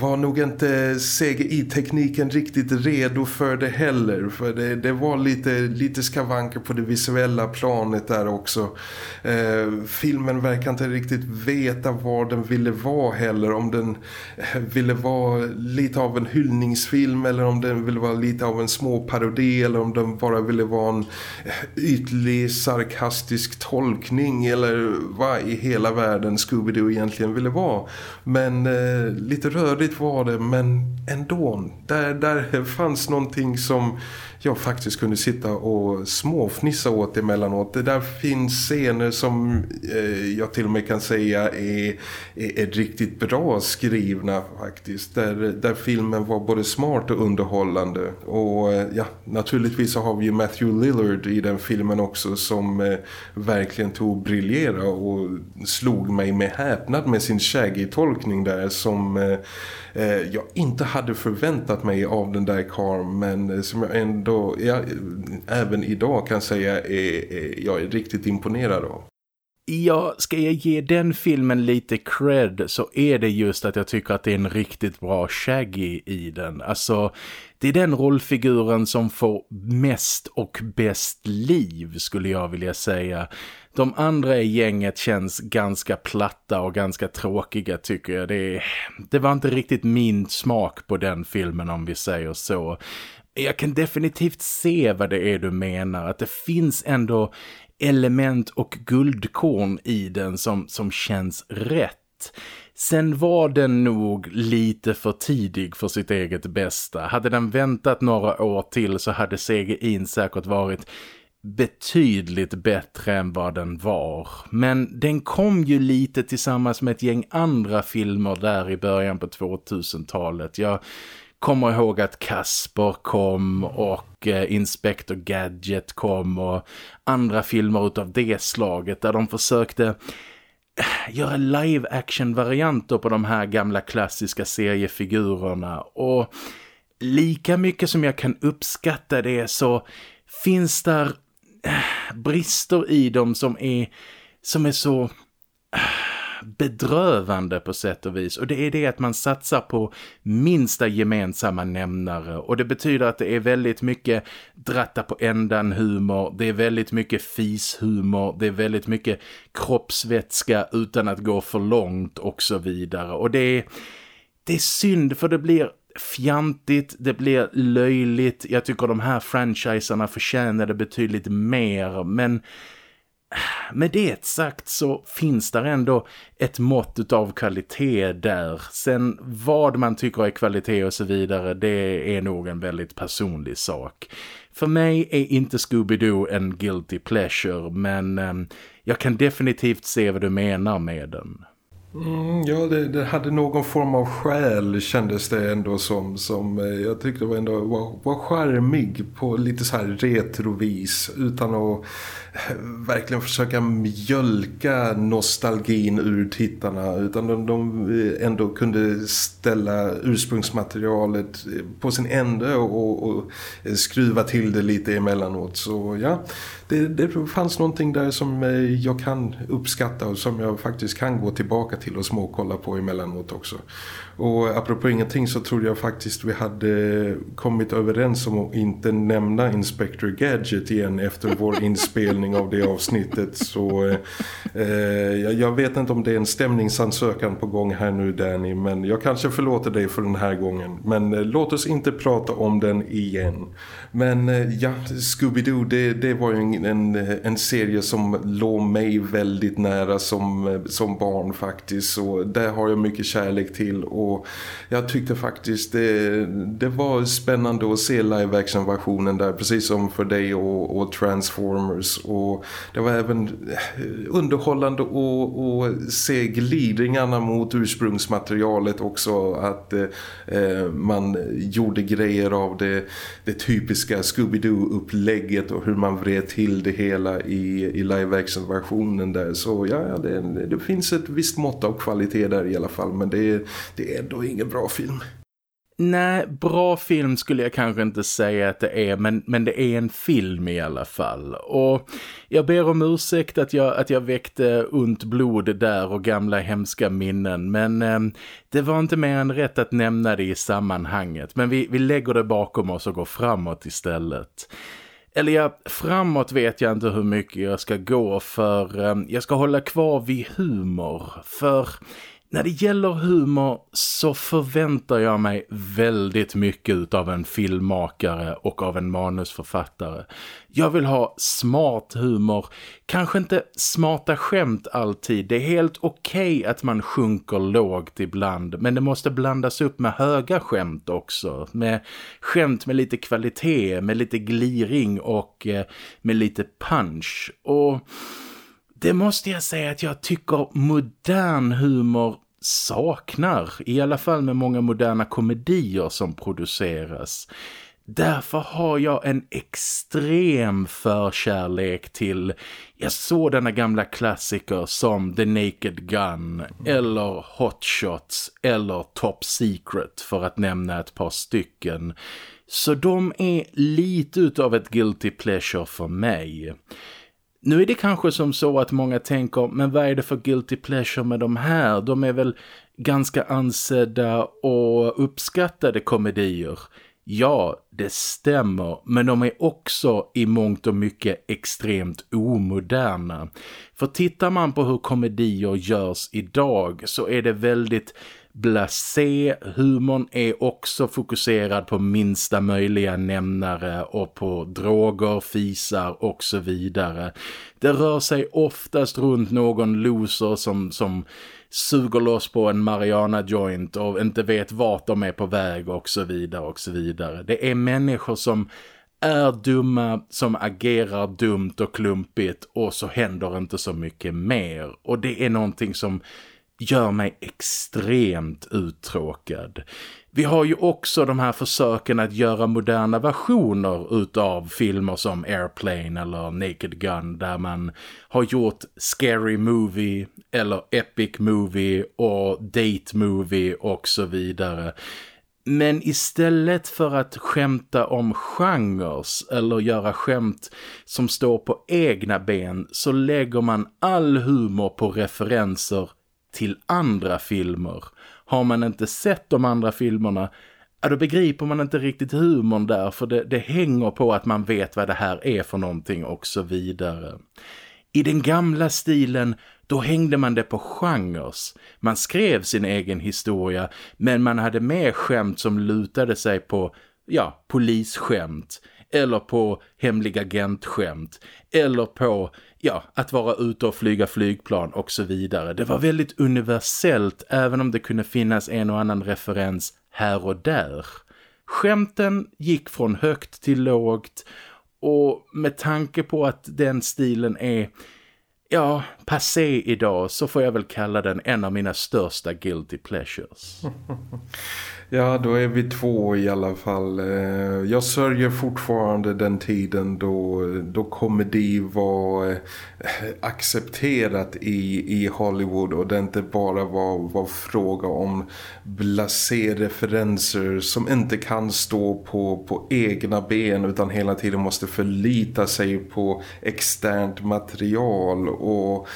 [SPEAKER 2] var nog inte CGI-tekniken riktigt redo för det heller. För det, det, var lite, lite skavanker på det visuella planet där också. Eh, filmen verkar inte riktigt veta vad den ville vara heller. Om den eh, ville vara lite av en hyllningsfilm eller om den ville vara lite av en småparodi eller om den bara ville vara en eh, ytlig, sarkastisk tolkning eller vad i hela världen Scooby-Doo egentligen ville vara. Men eh, lite rörigt roligt var det men ändå, där, där fanns någonting som jag faktiskt kunde sitta och småfnissa åt emellanåt. Det där finns scener som eh, jag till och med kan säga är, är, är, riktigt bra skrivna faktiskt. Där, där filmen var både smart och underhållande. Och eh, ja, naturligtvis så har vi ju Matthew Lillard i den filmen också som eh, verkligen tog briljera och slog mig med häpnad med sin shaggy-tolkning där som eh, Eh, jag inte hade förväntat mig av den där karm men eh, som jag ändå ja, eh, även idag kan säga är, är, jag är riktigt imponerad av.
[SPEAKER 1] Ja, ska jag ge den filmen lite cred så är det just att jag tycker att det är en riktigt bra Shaggy i den. Alltså, det är den rollfiguren som får mest och bäst liv skulle jag vilja säga. De andra i gänget känns ganska platta och ganska tråkiga tycker jag. Det, det var inte riktigt min smak på den filmen om vi säger så. Jag kan definitivt se vad det är du menar. Att det finns ändå element och guldkorn i den som, som känns rätt. Sen var den nog lite för tidig för sitt eget bästa. Hade den väntat några år till så hade CGI säkert varit betydligt bättre än vad den var. Men den kom ju lite tillsammans med ett gäng andra filmer där i början på 2000-talet. Jag kommer ihåg att Casper kom och eh, Inspector Gadget kom och andra filmer utav det slaget där de försökte eh, göra live-action-varianter på de här gamla klassiska seriefigurerna och lika mycket som jag kan uppskatta det så finns där brister i dem som är, som är så eh, bedrövande på sätt och vis. Och det är det att man satsar på minsta gemensamma nämnare. Och det betyder att det är väldigt mycket dratta på ändan humor, det är väldigt mycket fishumor, det är väldigt mycket kroppsvätska utan att gå för långt och så vidare. Och det är, det är synd för det blir fjantigt, det blir löjligt. Jag tycker de här franchiserna förtjänade betydligt mer men med det sagt så finns där ändå ett mått av kvalitet där. Sen vad man tycker är kvalitet och så vidare, det är nog en väldigt personlig sak. För mig är inte Scooby-Doo en guilty pleasure, men eh, jag kan definitivt se vad du menar med den.
[SPEAKER 2] Mm, ja, det, det, hade någon form av själ kändes det ändå som. som eh, jag tyckte det var ändå var, var charmig på lite så här retrovis utan att verkligen försöka mjölka nostalgin ur tittarna utan de, de ändå kunde ställa ursprungsmaterialet på sin ände och, och skruva till det lite emellanåt. Så ja, det, det fanns någonting där som eh, jag kan uppskatta och som jag faktiskt kan gå tillbaka till och småkolla på emellanåt också. Och apropå ingenting så trodde jag faktiskt vi hade kommit överens om att inte nämna Inspector Gadget igen efter vår inspelning av det avsnittet. Så eh, jag vet inte om det är en stämningsansökan på gång här nu Danny men jag kanske förlåter dig för den här gången. Men eh, låt oss inte prata om den igen. Men eh, ja, Scooby-Doo det, det var ju en, en, eh, en serie som låg mig väldigt nära som, eh, som barn faktiskt. Och så det har jag mycket kärlek till och jag tyckte faktiskt det, det var spännande att se live-action-versionen där precis som för dig och, och, Transformers. Och det var även underhållande att se glidningarna mot ursprungsmaterialet också att eh, man gjorde grejer av det, det typiska Scooby-Doo-upplägget och hur man vred till det hela i, i live-action-versionen där så ja, det, det finns ett visst mått av kvalitet där i alla fall men det det är ändå ingen bra film.
[SPEAKER 1] Nej, bra film skulle jag kanske inte säga att det är, men, men det är en film i alla fall. Och jag ber om ursäkt att jag, att jag väckte ont blod där och gamla hemska minnen, men eh, det var inte mer än rätt att nämna det i sammanhanget. Men vi, vi lägger det bakom oss och går framåt istället. Eller ja, framåt vet jag inte hur mycket jag ska gå för eh, jag ska hålla kvar vid humor. För när det gäller humor så förväntar jag mig väldigt mycket av en filmmakare och av en manusförfattare. Jag vill ha smart humor, kanske inte smarta skämt alltid. Det är helt okej okay att man sjunker lågt ibland, men det måste blandas upp med höga skämt också. Med skämt med lite kvalitet, med lite gliring och eh, med lite punch. Och det måste jag säga att jag tycker modern humor saknar, i alla fall med många moderna komedier som produceras. Därför har jag en extrem förkärlek till jag sådana gamla klassiker som The Naked Gun eller Hot Shots eller Top Secret för att nämna ett par stycken. Så de är lite utav ett guilty pleasure för mig. Nu är det kanske som så att många tänker, men vad är det för guilty pleasure med de här? De är väl ganska ansedda och uppskattade komedier. Ja, det stämmer, men de är också i mångt och mycket extremt omoderna. För tittar man på hur komedier görs idag så är det väldigt blasé. Humorn är också fokuserad på minsta möjliga nämnare och på droger, fisar och så vidare. Det rör sig oftast runt någon loser som, som suger loss på en Mariana joint och inte vet vart de är på väg och så vidare och så vidare. Det är människor som är dumma, som agerar dumt och klumpigt och så händer inte så mycket mer. Och det är någonting som gör mig extremt uttråkad. Vi har ju också de här försöken att göra moderna versioner utav filmer som Airplane eller Naked Gun där man har gjort Scary Movie eller Epic Movie och Date Movie och så vidare. Men istället för att skämta om genres eller göra skämt som står på egna ben så lägger man all humor på referenser till andra filmer. Har man inte sett de andra filmerna ja, då begriper man inte riktigt humorn där för det, det hänger på att man vet vad det här är för någonting och så vidare. I den gamla stilen då hängde man det på genres. Man skrev sin egen historia men man hade med skämt som lutade sig på ja, polisskämt eller på hemlig agentskämt eller på ja, att vara ute och flyga flygplan och så vidare. Det var väldigt universellt även om det kunde finnas en och annan referens här och där. Skämten gick från högt till lågt och med tanke på att den stilen är ja, passé idag så får jag väl kalla den en av mina största guilty pleasures.
[SPEAKER 2] Ja, då är vi två i alla fall. Eh, jag sörjer fortfarande den tiden då, då komedi var eh, accepterat i, i Hollywood och det inte bara var, var fråga om blasé-referenser som inte kan stå på, på egna ben utan hela tiden måste förlita sig på externt material och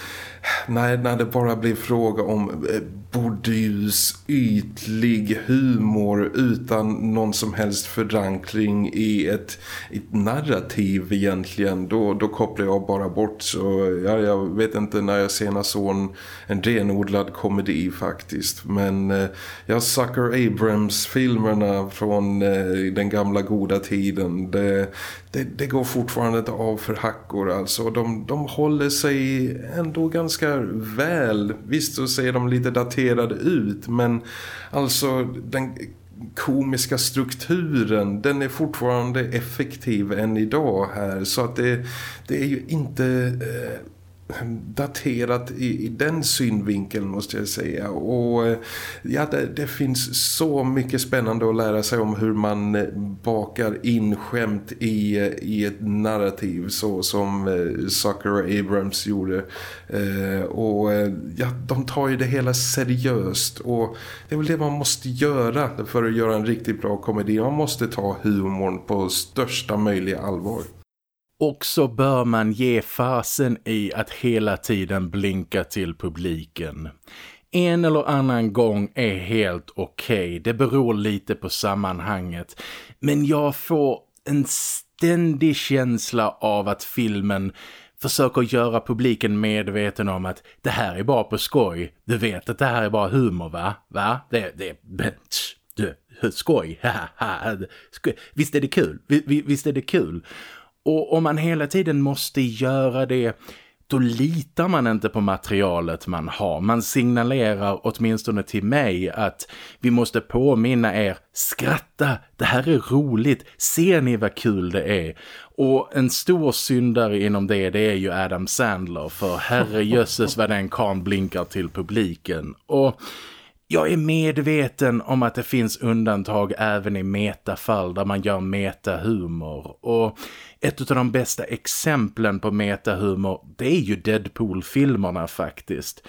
[SPEAKER 2] när, när det bara blir fråga om eh, bordus, ytlig humor utan någon som helst förankring i ett, ett narrativ egentligen, då, då kopplar jag bara bort. Så ja, jag vet inte när jag senast såg en, en renodlad komedi faktiskt. Men eh, jag Sucker Abrams-filmerna från eh, den gamla goda tiden, det, det, det, går fortfarande inte av för hackor alltså. De, de håller sig ändå ganska väl. Visst så ser de lite daterade ut men alltså den komiska strukturen den är fortfarande effektiv än idag här så att det, det är ju inte eh, daterat i, i, den synvinkeln måste jag säga. Och eh, ja det, det, finns så mycket spännande att lära sig om hur man eh, bakar in skämt i, eh, i ett narrativ så som eh, Zucker Abrams gjorde. Och ja de tar ju det hela seriöst. Och det är väl det man måste göra för att göra en riktigt bra komedi. Man måste ta humorn på största möjliga allvar
[SPEAKER 1] och så bör man ge fasen i att hela tiden blinka till publiken. En eller annan gång är helt okej. Okay. Det beror lite på sammanhanget. Men jag får en ständig känsla av att filmen försöker göra publiken medveten om att det här är bara på skoj. Du vet att det här är bara humor va? Va? Det, det, du, skoj. Visst är det kul? Visst är det kul? Och om man hela tiden måste göra det då litar man inte på materialet man har. Man signalerar åtminstone till mig att vi måste påminna er, skratta, det här är roligt, ser ni vad kul det är? Och en stor syndare inom det, det är ju Adam Sandler, för herrejösses vad den kan blinkar till publiken. Och jag är medveten om att det finns undantag även i metafall där man gör metahumor och ett av de bästa exemplen på metahumor det är ju Deadpool-filmerna faktiskt.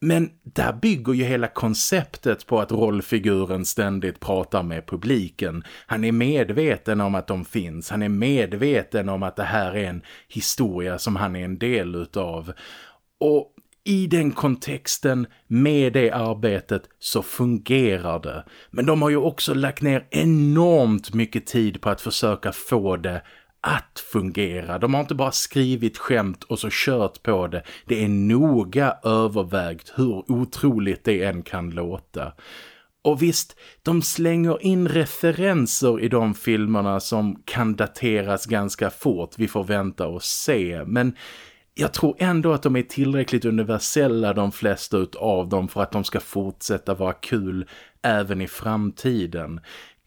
[SPEAKER 1] Men där bygger ju hela konceptet på att rollfiguren ständigt pratar med publiken. Han är medveten om att de finns. Han är medveten om att det här är en historia som han är en del utav. Och i den kontexten med det arbetet så fungerar det. Men de har ju också lagt ner enormt mycket tid på att försöka få det att fungera. De har inte bara skrivit skämt och så kört på det. Det är noga övervägt hur otroligt det än kan låta. Och visst, de slänger in referenser i de filmerna som kan dateras ganska fort. Vi får vänta och se. Men jag tror ändå att de är tillräckligt universella de flesta av dem för att de ska fortsätta vara kul även i framtiden.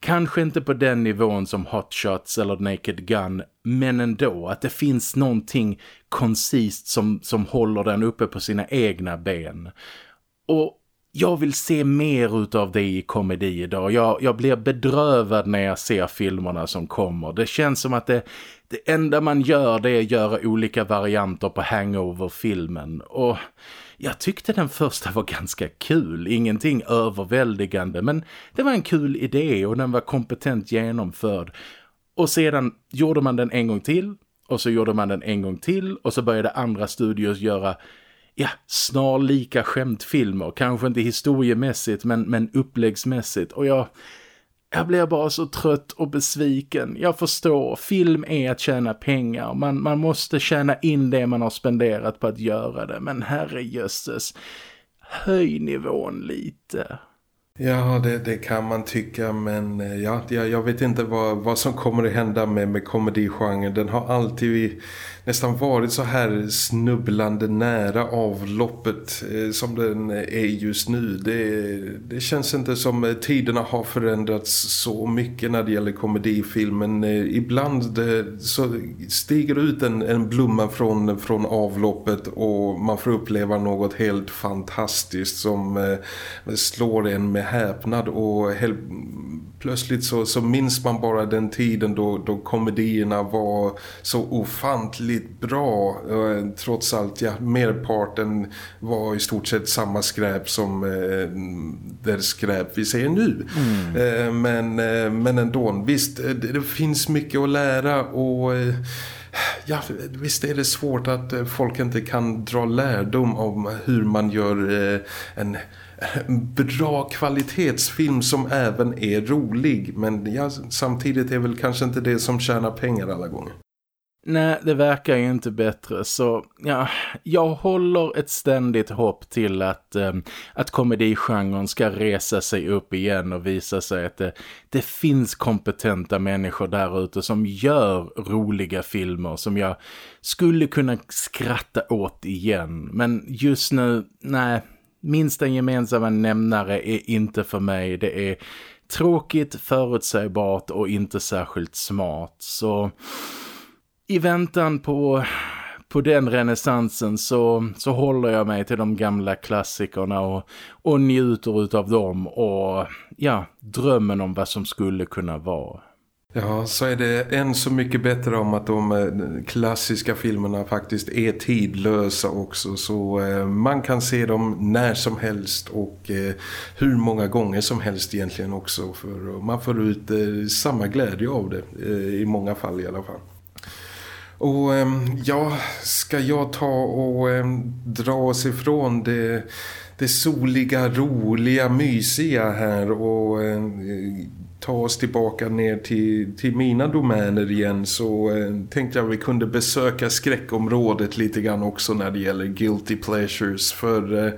[SPEAKER 1] Kanske inte på den nivån som Hot Shots eller Naked Gun, men ändå att det finns någonting koncist som, som håller den uppe på sina egna ben. Och jag vill se mer av det i komedi idag. Jag, jag blir bedrövad när jag ser filmerna som kommer. Det känns som att det, det enda man gör det är att göra olika varianter på Hangover-filmen. Och jag tyckte den första var ganska kul. Ingenting överväldigande men det var en kul idé och den var kompetent genomförd. Och sedan gjorde man den en gång till och så gjorde man den en gång till och så började andra studios göra ja, snarlika skämtfilmer. Kanske inte historiemässigt men, men uppläggsmässigt. Och jag, jag blir bara så trött och besviken. Jag förstår, film är att tjäna pengar. Man, man måste tjäna in det man har spenderat på att göra det. Men herrejösses, höj nivån lite.
[SPEAKER 2] Ja, det, det, kan man tycka men eh, ja, jag, jag vet inte vad, vad som kommer att hända med, med komedigenren. Den har alltid nästan varit så här snubblande nära avloppet eh, som den är just nu. Det, det känns inte som eh, tiderna har förändrats så mycket när det gäller komedifilmen. Eh, ibland eh, så stiger ut en, en blomma från, från avloppet och man får uppleva något helt fantastiskt som eh, slår en med häpnad och helt plötsligt så, så minns man bara den tiden då, då komedierna var så ofantligt bra. Eh, trots allt, ja, merparten var i stort sett samma skräp som eh, det skräp vi ser nu. Mm. Eh, men, eh, men ändå, visst, det, det, finns mycket att lära och... Eh, ja, visst är det svårt att eh, folk inte kan dra lärdom om hur man gör en bra kvalitetsfilm som även är rolig men ja, samtidigt är väl kanske inte det som tjänar pengar alla gånger.
[SPEAKER 1] Nej, det verkar ju inte bättre så ja, jag håller ett ständigt hopp till att, eh, att komedigenren ska resa sig upp igen och visa sig att det, det finns kompetenta människor där ute som gör roliga filmer som jag skulle kunna skratta åt igen. Men just nu, nej, minsta gemensamma nämnare är inte för mig. Det är tråkigt, förutsägbart och inte särskilt smart. Så i väntan på, på den renässansen så, så håller jag mig till de gamla klassikerna och, och njuter av dem och ja, drömmen om vad som skulle kunna vara.
[SPEAKER 2] Ja, så är det än så mycket bättre om att de eh, klassiska filmerna faktiskt är tidlösa också. Så eh, man kan se dem när som helst och eh, hur många gånger som helst egentligen också. För man får ut eh, samma glädje av det, eh, i många fall i alla fall. Och ehm, ja, ska jag ta och ehm, dra oss ifrån det, det soliga, roliga, mysiga här och ehm, ta oss tillbaka ner till, till mina domäner igen så eh, tänkte jag vi kunde besöka skräckområdet lite grann också när det gäller Guilty Pleasures. För eh,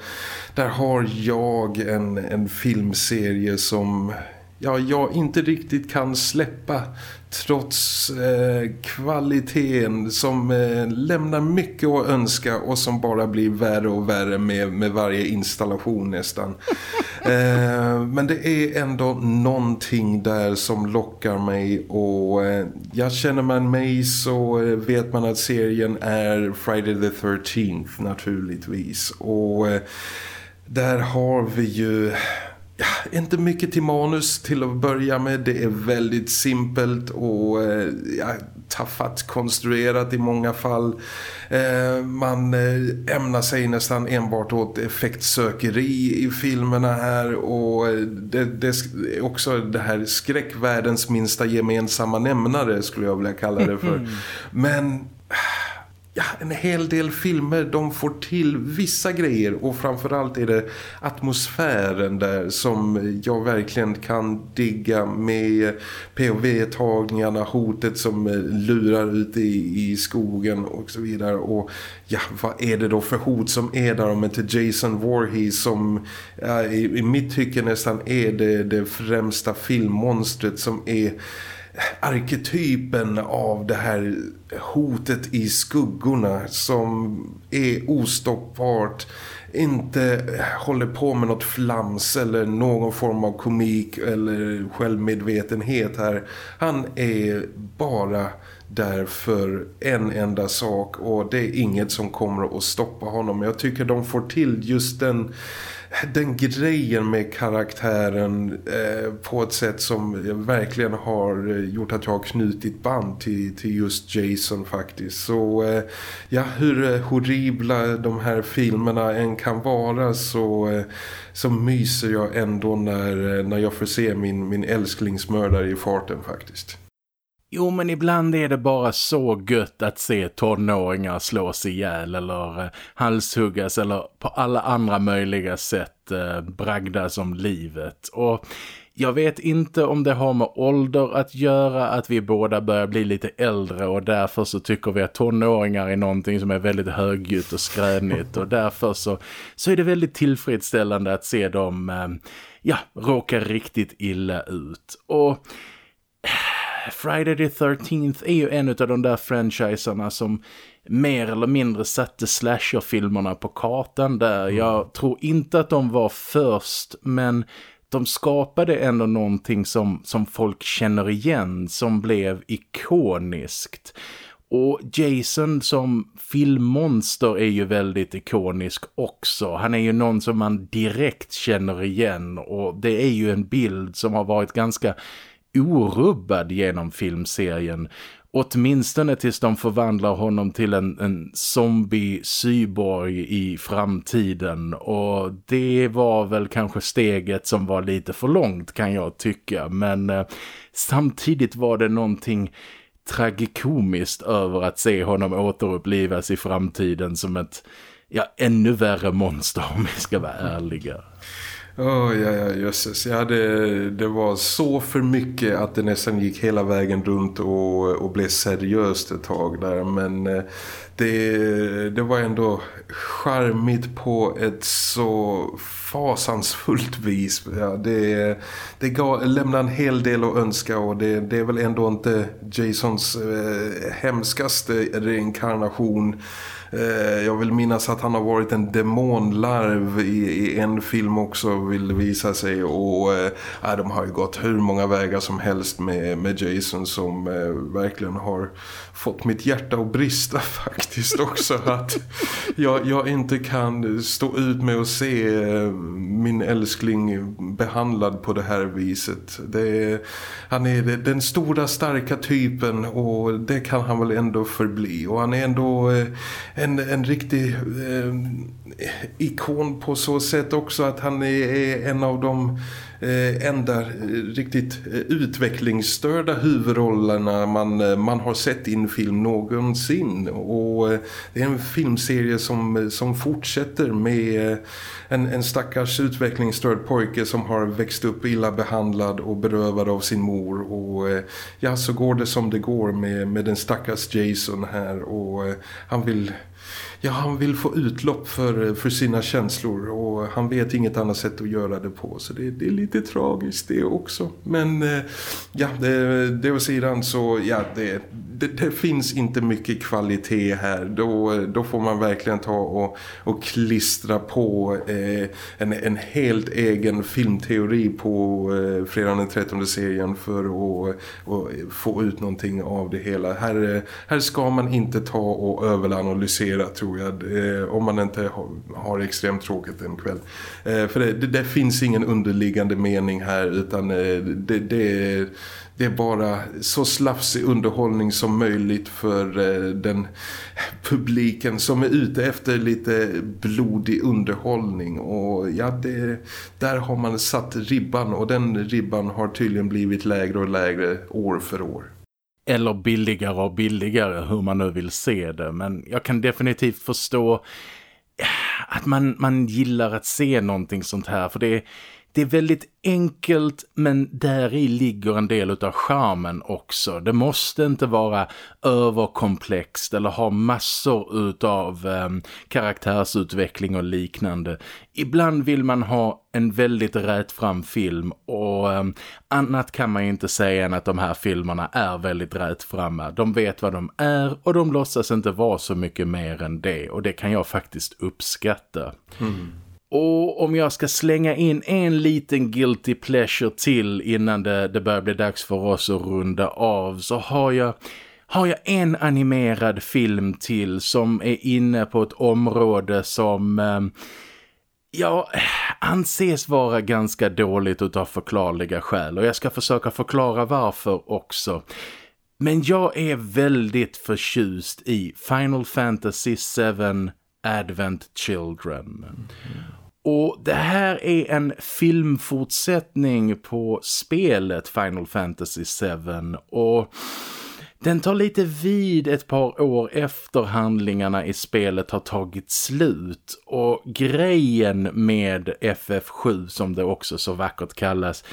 [SPEAKER 2] där har jag en, en filmserie som ja, jag inte riktigt kan släppa trots eh, kvaliteten som eh, lämnar mycket att önska och som bara blir värre och värre med, med varje installation nästan. eh, men det är ändå någonting där som lockar mig och eh, jag känner man mig så eh, vet man att serien är Friday the 13th naturligtvis och eh, där har vi ju inte mycket till manus till att börja med. Det är väldigt simpelt och eh, ja, taffat konstruerat i många fall. Eh, man eh, ämnar sig nästan enbart åt effektsökeri i filmerna här och det, det är också det här skräckvärldens minsta gemensamma nämnare skulle jag vilja kalla det för. Men ja, en hel del filmer de får till vissa grejer och framförallt är det atmosfären där som jag verkligen kan digga med POV-tagningarna, hotet som eh, lurar ute i, i skogen och så vidare. Och ja, vad är det då för hot som är där om inte Jason Voorhees som ja, i, i mitt tycke nästan är det, det främsta filmmonstret som är arketypen av det här hotet i skuggorna som är ostoppbart inte håller på med något flams eller någon form av komik eller självmedvetenhet här. Han är bara där för en enda sak och det är inget som kommer att stoppa honom. Jag tycker de får till just den den grejen med karaktären eh, på ett sätt som verkligen har eh, gjort att jag har knutit band till, till just Jason faktiskt. Så eh, ja, hur eh, horribla de här filmerna än kan vara så, eh, så myser jag ändå när, eh, när jag får se min, min älsklingsmördare i farten faktiskt.
[SPEAKER 1] Jo, men ibland är det bara så gött att se tonåringar slås ihjäl eller eh, halshuggas eller på alla andra möjliga sätt eh, bragdas om livet. Och jag vet inte om det har med ålder att göra att vi båda börjar bli lite äldre och därför så tycker vi att tonåringar är någonting som är väldigt högljutt och skränigt och därför så, så är det väldigt tillfredsställande att se dem eh, ja, råka riktigt illa ut. Och Friday the 13th är ju en av de där franchiserna som mer eller mindre satte slasherfilmerna på kartan där. Mm. Jag tror inte att de var först men de skapade ändå någonting som, som folk känner igen som blev ikoniskt. Och Jason som filmmonster är ju väldigt ikonisk också. Han är ju någon som man direkt känner igen och det är ju en bild som har varit ganska orubbad genom filmserien. Åtminstone tills de förvandlar honom till en, en zombie-cyborg i framtiden. Och det var väl kanske steget som var lite för långt kan jag tycka. Men eh, samtidigt var det någonting tragikomiskt över att se honom återupplivas i framtiden som ett ja, ännu värre monster om vi ska vara ärliga.
[SPEAKER 2] Oh, ja, ja, jösses. Ja, det, det var så för mycket att det nästan gick hela vägen runt och, och blev seriöst ett tag där. Men eh, det, det var ändå charmigt på ett så fasansfullt vis. Ja, det det gav, lämnar en hel del att önska och det, det är väl ändå inte Jasons eh, hemskaste reinkarnation Eh, jag vill minnas att han har varit en demonlarv i, i en film också vill visa sig. Och eh, äh, de har ju gått hur många vägar som helst med, med Jason som äh, verkligen har fått mitt hjärta att brista faktiskt också att jag, jag inte kan stå ut med att se eh, min älskling behandlad på det här viset. Det han är den stora starka typen och det kan han väl ändå förbli och han är ändå eh, en, en riktig eh, ikon på så sätt också att han är en av de Eh, enda eh, riktigt eh, utvecklingsstörda huvudrollerna man, man har sett i en film någonsin. Och det är en filmserie som, som fortsätter med en, en stackars utvecklingsstörd pojke som har växt upp illa behandlad och berövad av sin mor. Och ja så går det som det går med, med den stackars Jason här. Och han vill ja, han vill få utlopp för, för sina känslor och han vet inget annat sätt att göra det på. Så det, det är lite tragiskt det också. Men eh, ja, det, det och sidan så ja, det, det, det, finns inte mycket kvalitet här då, då får man verkligen ta och, och klistra på eh, en, en helt egen filmteori på eh, fredagen den 13 serien för att och få ut någonting av det hela här, här ska man inte ta och överanalysera tror jag. Eh, om man inte har, har extremt tråkigt en kväll. Eh, för det, det, det, finns ingen underliggande mening här utan eh, det, det, det är bara så slafsig underhållning som möjligt för eh, den publiken som är ute efter lite blodig underhållning. Och ja, det, där har man satt ribban och den ribban har tydligen blivit lägre och lägre år för år
[SPEAKER 1] eller billigare och billigare hur man nu vill se det. Men jag kan definitivt förstå eh, att man, man gillar att se någonting sånt här för det är det är väldigt enkelt men där i ligger en del av charmen också. Det måste inte vara överkomplext eller ha massor utav eh, karaktärsutveckling och liknande. Ibland vill man ha en väldigt rätfram film och eh, annat kan man inte säga än att de här filmerna är väldigt rätframma. De vet vad de är och de låtsas inte vara så mycket mer än det och det kan jag faktiskt uppskatta. Mm. Och om jag ska slänga in en liten guilty pleasure till innan det, det börjar bli dags för oss att runda av så har jag, har jag en animerad film till som är inne på ett område som... Eh, ja, anses vara ganska dåligt utav förklarliga skäl och jag ska försöka förklara varför också. Men jag är väldigt förtjust i Final Fantasy 7 Advent Children. Mm. Och det här är en filmfortsättning på spelet Final Fantasy 7 och den tar lite vid ett par år efter handlingarna i spelet har tagit slut och grejen med FF7 som det också så vackert kallas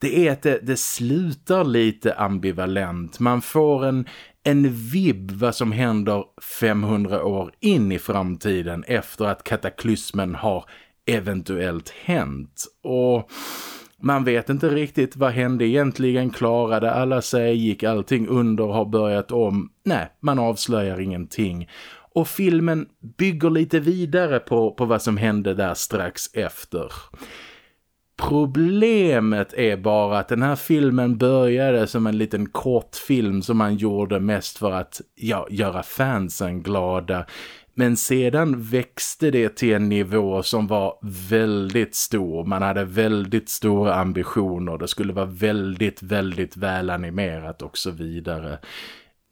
[SPEAKER 1] det är att det, det slutar lite ambivalent. Man får en, en vibb vad som händer 500 år in i framtiden efter att kataklysmen har eventuellt hänt. Och man vet inte riktigt vad hände egentligen. Klarade alla sig? Gick allting under? Har börjat om? Nej, man avslöjar ingenting. Och filmen bygger lite vidare på, på vad som hände där strax efter. Problemet är bara att den här filmen började som en liten kortfilm som man gjorde mest för att ja, göra fansen glada. Men sedan växte det till en nivå som var väldigt stor. Man hade väldigt stora ambitioner. Det skulle vara väldigt, väldigt välanimerat och så vidare.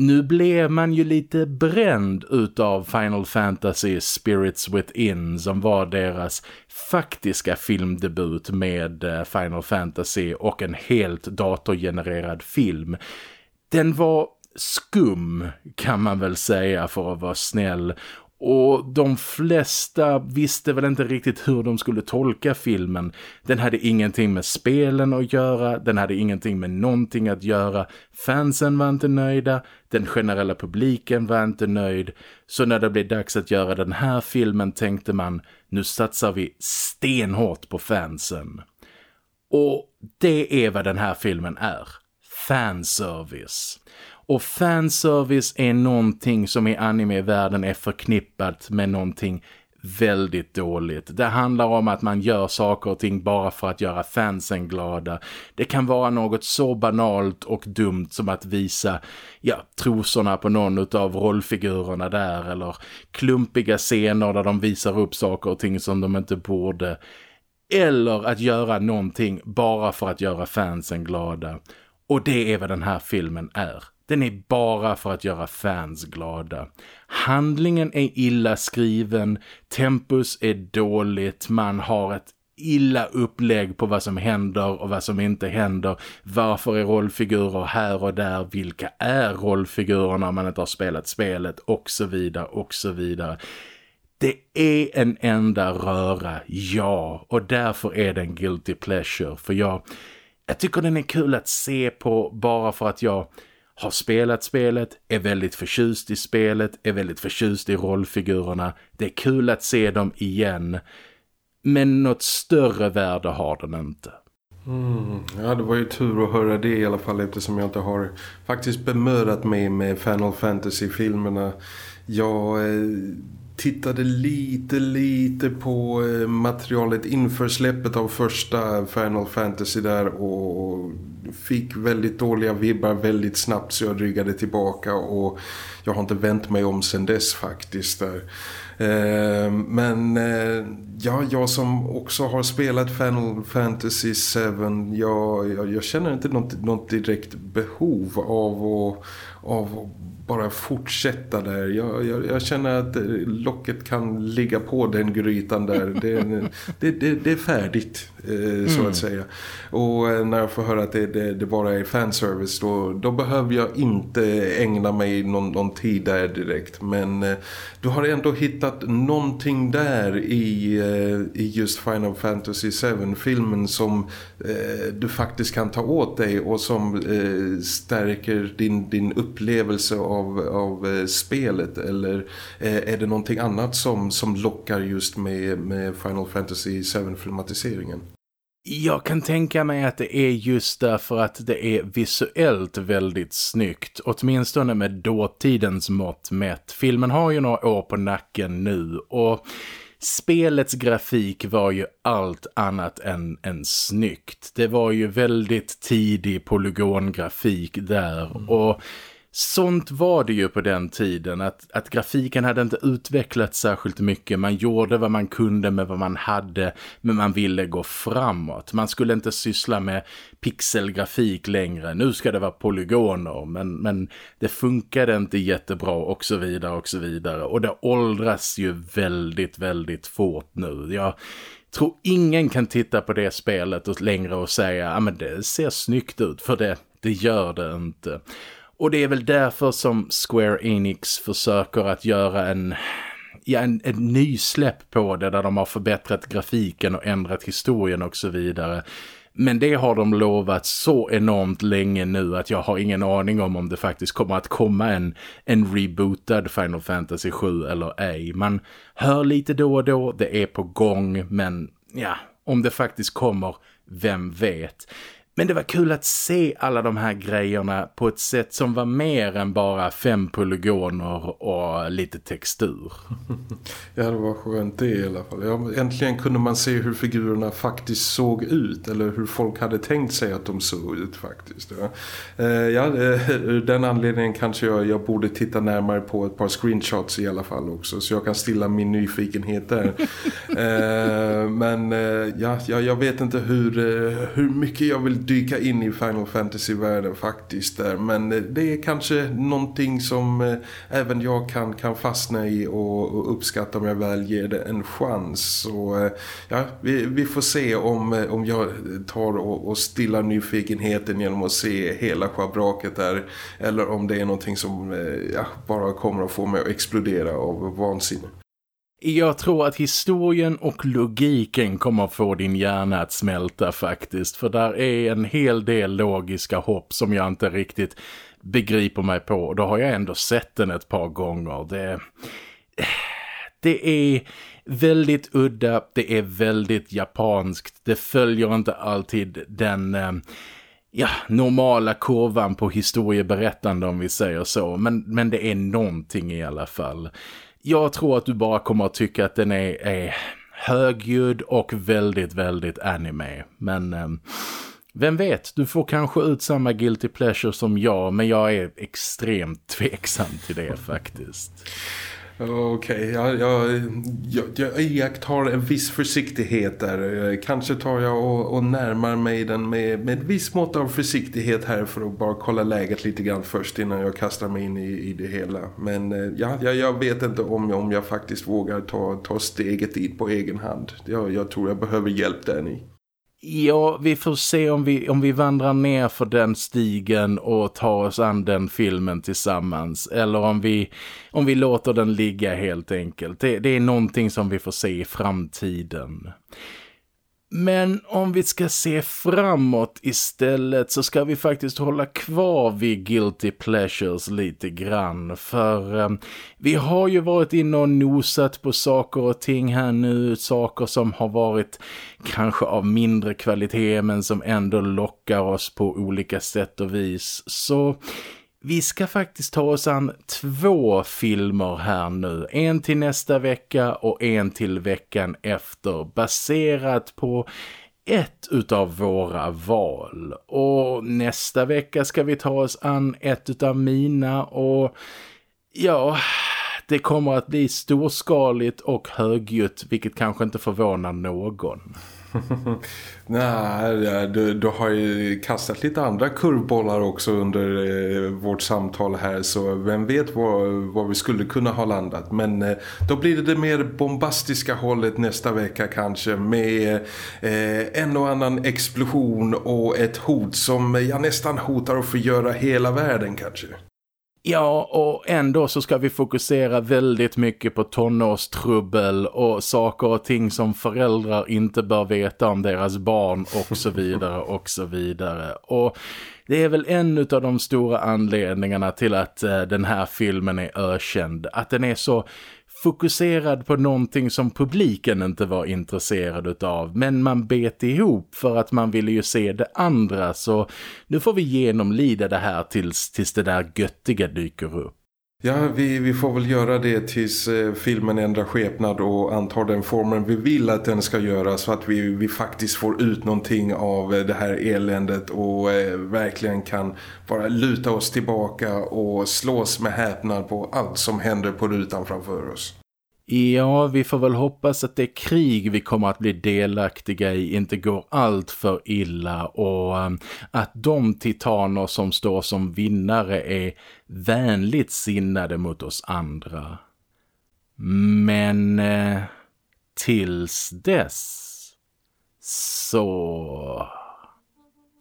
[SPEAKER 1] Nu blev man ju lite bränd utav Final Fantasy Spirits Within som var deras faktiska filmdebut med eh, Final Fantasy och en helt datorgenererad film. Den var skum kan man väl säga för att vara snäll och de flesta visste väl inte riktigt hur de skulle tolka filmen. Den hade ingenting med spelen att göra, den hade ingenting med någonting att göra. Fansen var inte nöjda, den generella publiken var inte nöjd. Så när det blev dags att göra den här filmen tänkte man, nu satsar vi stenhårt på fansen. Och det är vad den här filmen är. Fanservice. Och fanservice är någonting som i anime-världen är förknippat med någonting väldigt dåligt. Det handlar om att man gör saker och ting bara för att göra fansen glada. Det kan vara något så banalt och dumt som att visa ja, trosorna på någon av rollfigurerna där eller klumpiga scener där de visar upp saker och ting som de inte borde. Eller att göra någonting bara för att göra fansen glada. Och det är vad den här filmen är. Den är bara för att göra fans glada. Handlingen är illa skriven, tempus är dåligt, man har ett illa upplägg på vad som händer och vad som inte händer. Varför är rollfigurer här och där? Vilka är rollfigurerna om man inte har spelat spelet? Och så vidare, och så vidare. Det är en enda röra, ja. Och därför är den guilty pleasure. För jag, jag tycker den är kul att se på bara för att jag har spelat spelet, är väldigt förtjust i spelet, är väldigt förtjust i rollfigurerna. Det är kul att se dem igen. Men något större värde har den inte.
[SPEAKER 2] Mm, ja, det var ju tur att höra det i alla fall eftersom jag inte har faktiskt bemödat mig med Final Fantasy-filmerna. Jag eh, tittade lite, lite på eh, materialet inför släppet av första Final Fantasy där och fick väldigt dåliga vibbar väldigt snabbt så jag ryggade tillbaka och jag har inte vänt mig om sen dess faktiskt där. Eh, men eh, ja, jag som också har spelat Final Fantasy 7 jag, jag, jag känner inte något, något direkt behov av att, av bara fortsätta där. Jag, jag, jag, känner att locket kan ligga på den grytan där. Det, det, det, det är färdigt eh, så mm. att säga. Och eh, när jag får höra att det, bara är fanservice då, då behöver jag inte ägna mig någon, någon tid där direkt. Men eh, du har ändå hittat någonting där i, eh, i just Final Fantasy 7-filmen som eh, du faktiskt kan ta åt dig och som eh, stärker din, din upplevelse av, av spelet. Eller är det någonting annat som, som lockar just med, med Final Fantasy 7-filmatiseringen?
[SPEAKER 1] Jag kan tänka mig att det är just därför att det är visuellt väldigt snyggt. Åtminstone med dåtidens mått mätt. Filmen har ju några år på nacken nu och spelets grafik var ju allt annat än, än snyggt. Det var ju väldigt tidig polygongrafik där mm. och Sånt var det ju på den tiden att, att grafiken hade inte utvecklats särskilt mycket. Man gjorde vad man kunde med vad man hade men man ville gå framåt. Man skulle inte syssla med pixelgrafik längre. Nu ska det vara polygoner men, men det funkade inte jättebra och så vidare och så vidare. Och det åldras ju väldigt, väldigt fort nu. Jag tror ingen kan titta på det spelet och längre och säga att ah, det ser snyggt ut för det, det gör det inte. Och det är väl därför som Square Enix försöker att göra en, ja, en, en ny släpp på det där de har förbättrat grafiken och ändrat historien och så vidare. Men det har de lovat så enormt länge nu att jag har ingen aning om om det faktiskt kommer att komma en, en rebootad Final Fantasy 7 eller ej. Man hör lite då och då, det är på gång men ja, om det faktiskt kommer, vem vet. Men det var kul att se alla de här grejerna på ett sätt som var mer än bara fem polygoner och lite textur.
[SPEAKER 2] Ja, det var skönt det i alla fall. Ja, äntligen kunde man se hur figurerna faktiskt såg ut. Eller hur folk hade tänkt sig att de såg ut faktiskt. Ja, eh, ja ur den anledningen kanske jag, jag borde titta närmare på ett par screenshots i alla fall också. Så jag kan stilla min nyfikenhet där. eh, men eh, ja, jag vet inte hur, eh, hur mycket jag vill dyka in i Final Fantasy-världen faktiskt där. Men eh, det är kanske någonting som eh, även jag kan, kan fastna i och, och uppskatta om jag väl ger det en chans. Så eh, ja, vi, vi får se om, om jag tar och, och stillar nyfikenheten genom att se hela schabraket där. Eller om det är någonting som ja, bara kommer att få mig att explodera av vansinne.
[SPEAKER 1] Jag tror att historien och logiken kommer få din hjärna att smälta faktiskt. För där är en hel del logiska hopp som jag inte riktigt begriper mig på. Och då har jag ändå sett den ett par gånger. Det, det är väldigt udda, det är väldigt japanskt. Det följer inte alltid den... Eh, ja, normala kurvan på historieberättande om vi säger så. Men, men det är någonting i alla fall. Jag tror att du bara kommer att tycka att den är, är högljudd och väldigt, väldigt anime. Men eh, vem vet, du får kanske ut samma guilty pleasure som jag, men jag är extremt tveksam till det faktiskt.
[SPEAKER 2] Okej, okay, jag, jag, jag, jag iakttar en viss försiktighet där. Kanske tar jag och, och närmar mig den med, med ett visst mått av försiktighet här för att bara kolla läget lite grann först innan jag kastar mig in i, i det hela. Men eh, ja, jag, jag vet inte om, om jag faktiskt vågar ta, ta steget dit på egen hand. Jag, jag tror jag behöver hjälp där ni.
[SPEAKER 1] Ja, vi får se om vi, om vi vandrar ner för den stigen och tar oss an den filmen tillsammans. Eller om vi, om vi låter den ligga helt enkelt. Det, det är någonting som vi får se i framtiden. Men om vi ska se framåt istället så ska vi faktiskt hålla kvar vid Guilty Pleasures lite grann. För eh, vi har ju varit inne och nosat på saker och ting här nu. Saker som har varit kanske av mindre kvalitet men som ändå lockar oss på olika sätt och vis. Så vi ska faktiskt ta oss an två filmer här nu. En till nästa vecka och en till veckan efter. Baserat på ett utav våra val. Och nästa vecka ska vi ta oss an ett utav mina och ja, det kommer att bli storskaligt och högljutt vilket kanske inte förvånar någon.
[SPEAKER 2] Nej, du, du har ju kastat lite andra kurvbollar också under eh, vårt samtal här så vem vet var, var vi skulle kunna ha landat. Men eh, då blir det det mer bombastiska hållet nästa vecka kanske med eh, en och annan explosion och ett hot som jag nästan hotar att förgöra hela världen kanske.
[SPEAKER 1] Ja, och ändå så ska vi fokusera väldigt mycket på tonårstrubbel och saker och ting som föräldrar inte bör veta om deras barn och så vidare och så vidare. Och det är väl en av de stora anledningarna till att eh, den här filmen är ökänd. Att den är så fokuserad på någonting som publiken inte var intresserad av. Men man bet ihop för att man ville ju se det andra så nu får vi genomlida det här tills, tills det där göttiga dyker upp.
[SPEAKER 2] Ja, vi, vi får väl göra det tills eh, filmen ändrar skepnad och antar den formen vi vill att den ska göra så att vi, vi faktiskt får ut någonting av eh, det här eländet och eh, verkligen kan bara luta oss tillbaka och slås med häpnad på allt som händer på rutan framför oss.
[SPEAKER 1] Ja, vi får väl hoppas att det krig vi kommer att bli delaktiga i inte går allt för illa och um, att de titaner som står som vinnare är vänligt sinnade mot oss andra. Men eh, tills dess så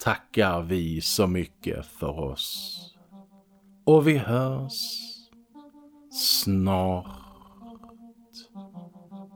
[SPEAKER 1] tackar vi så mycket för oss. Och vi hörs snart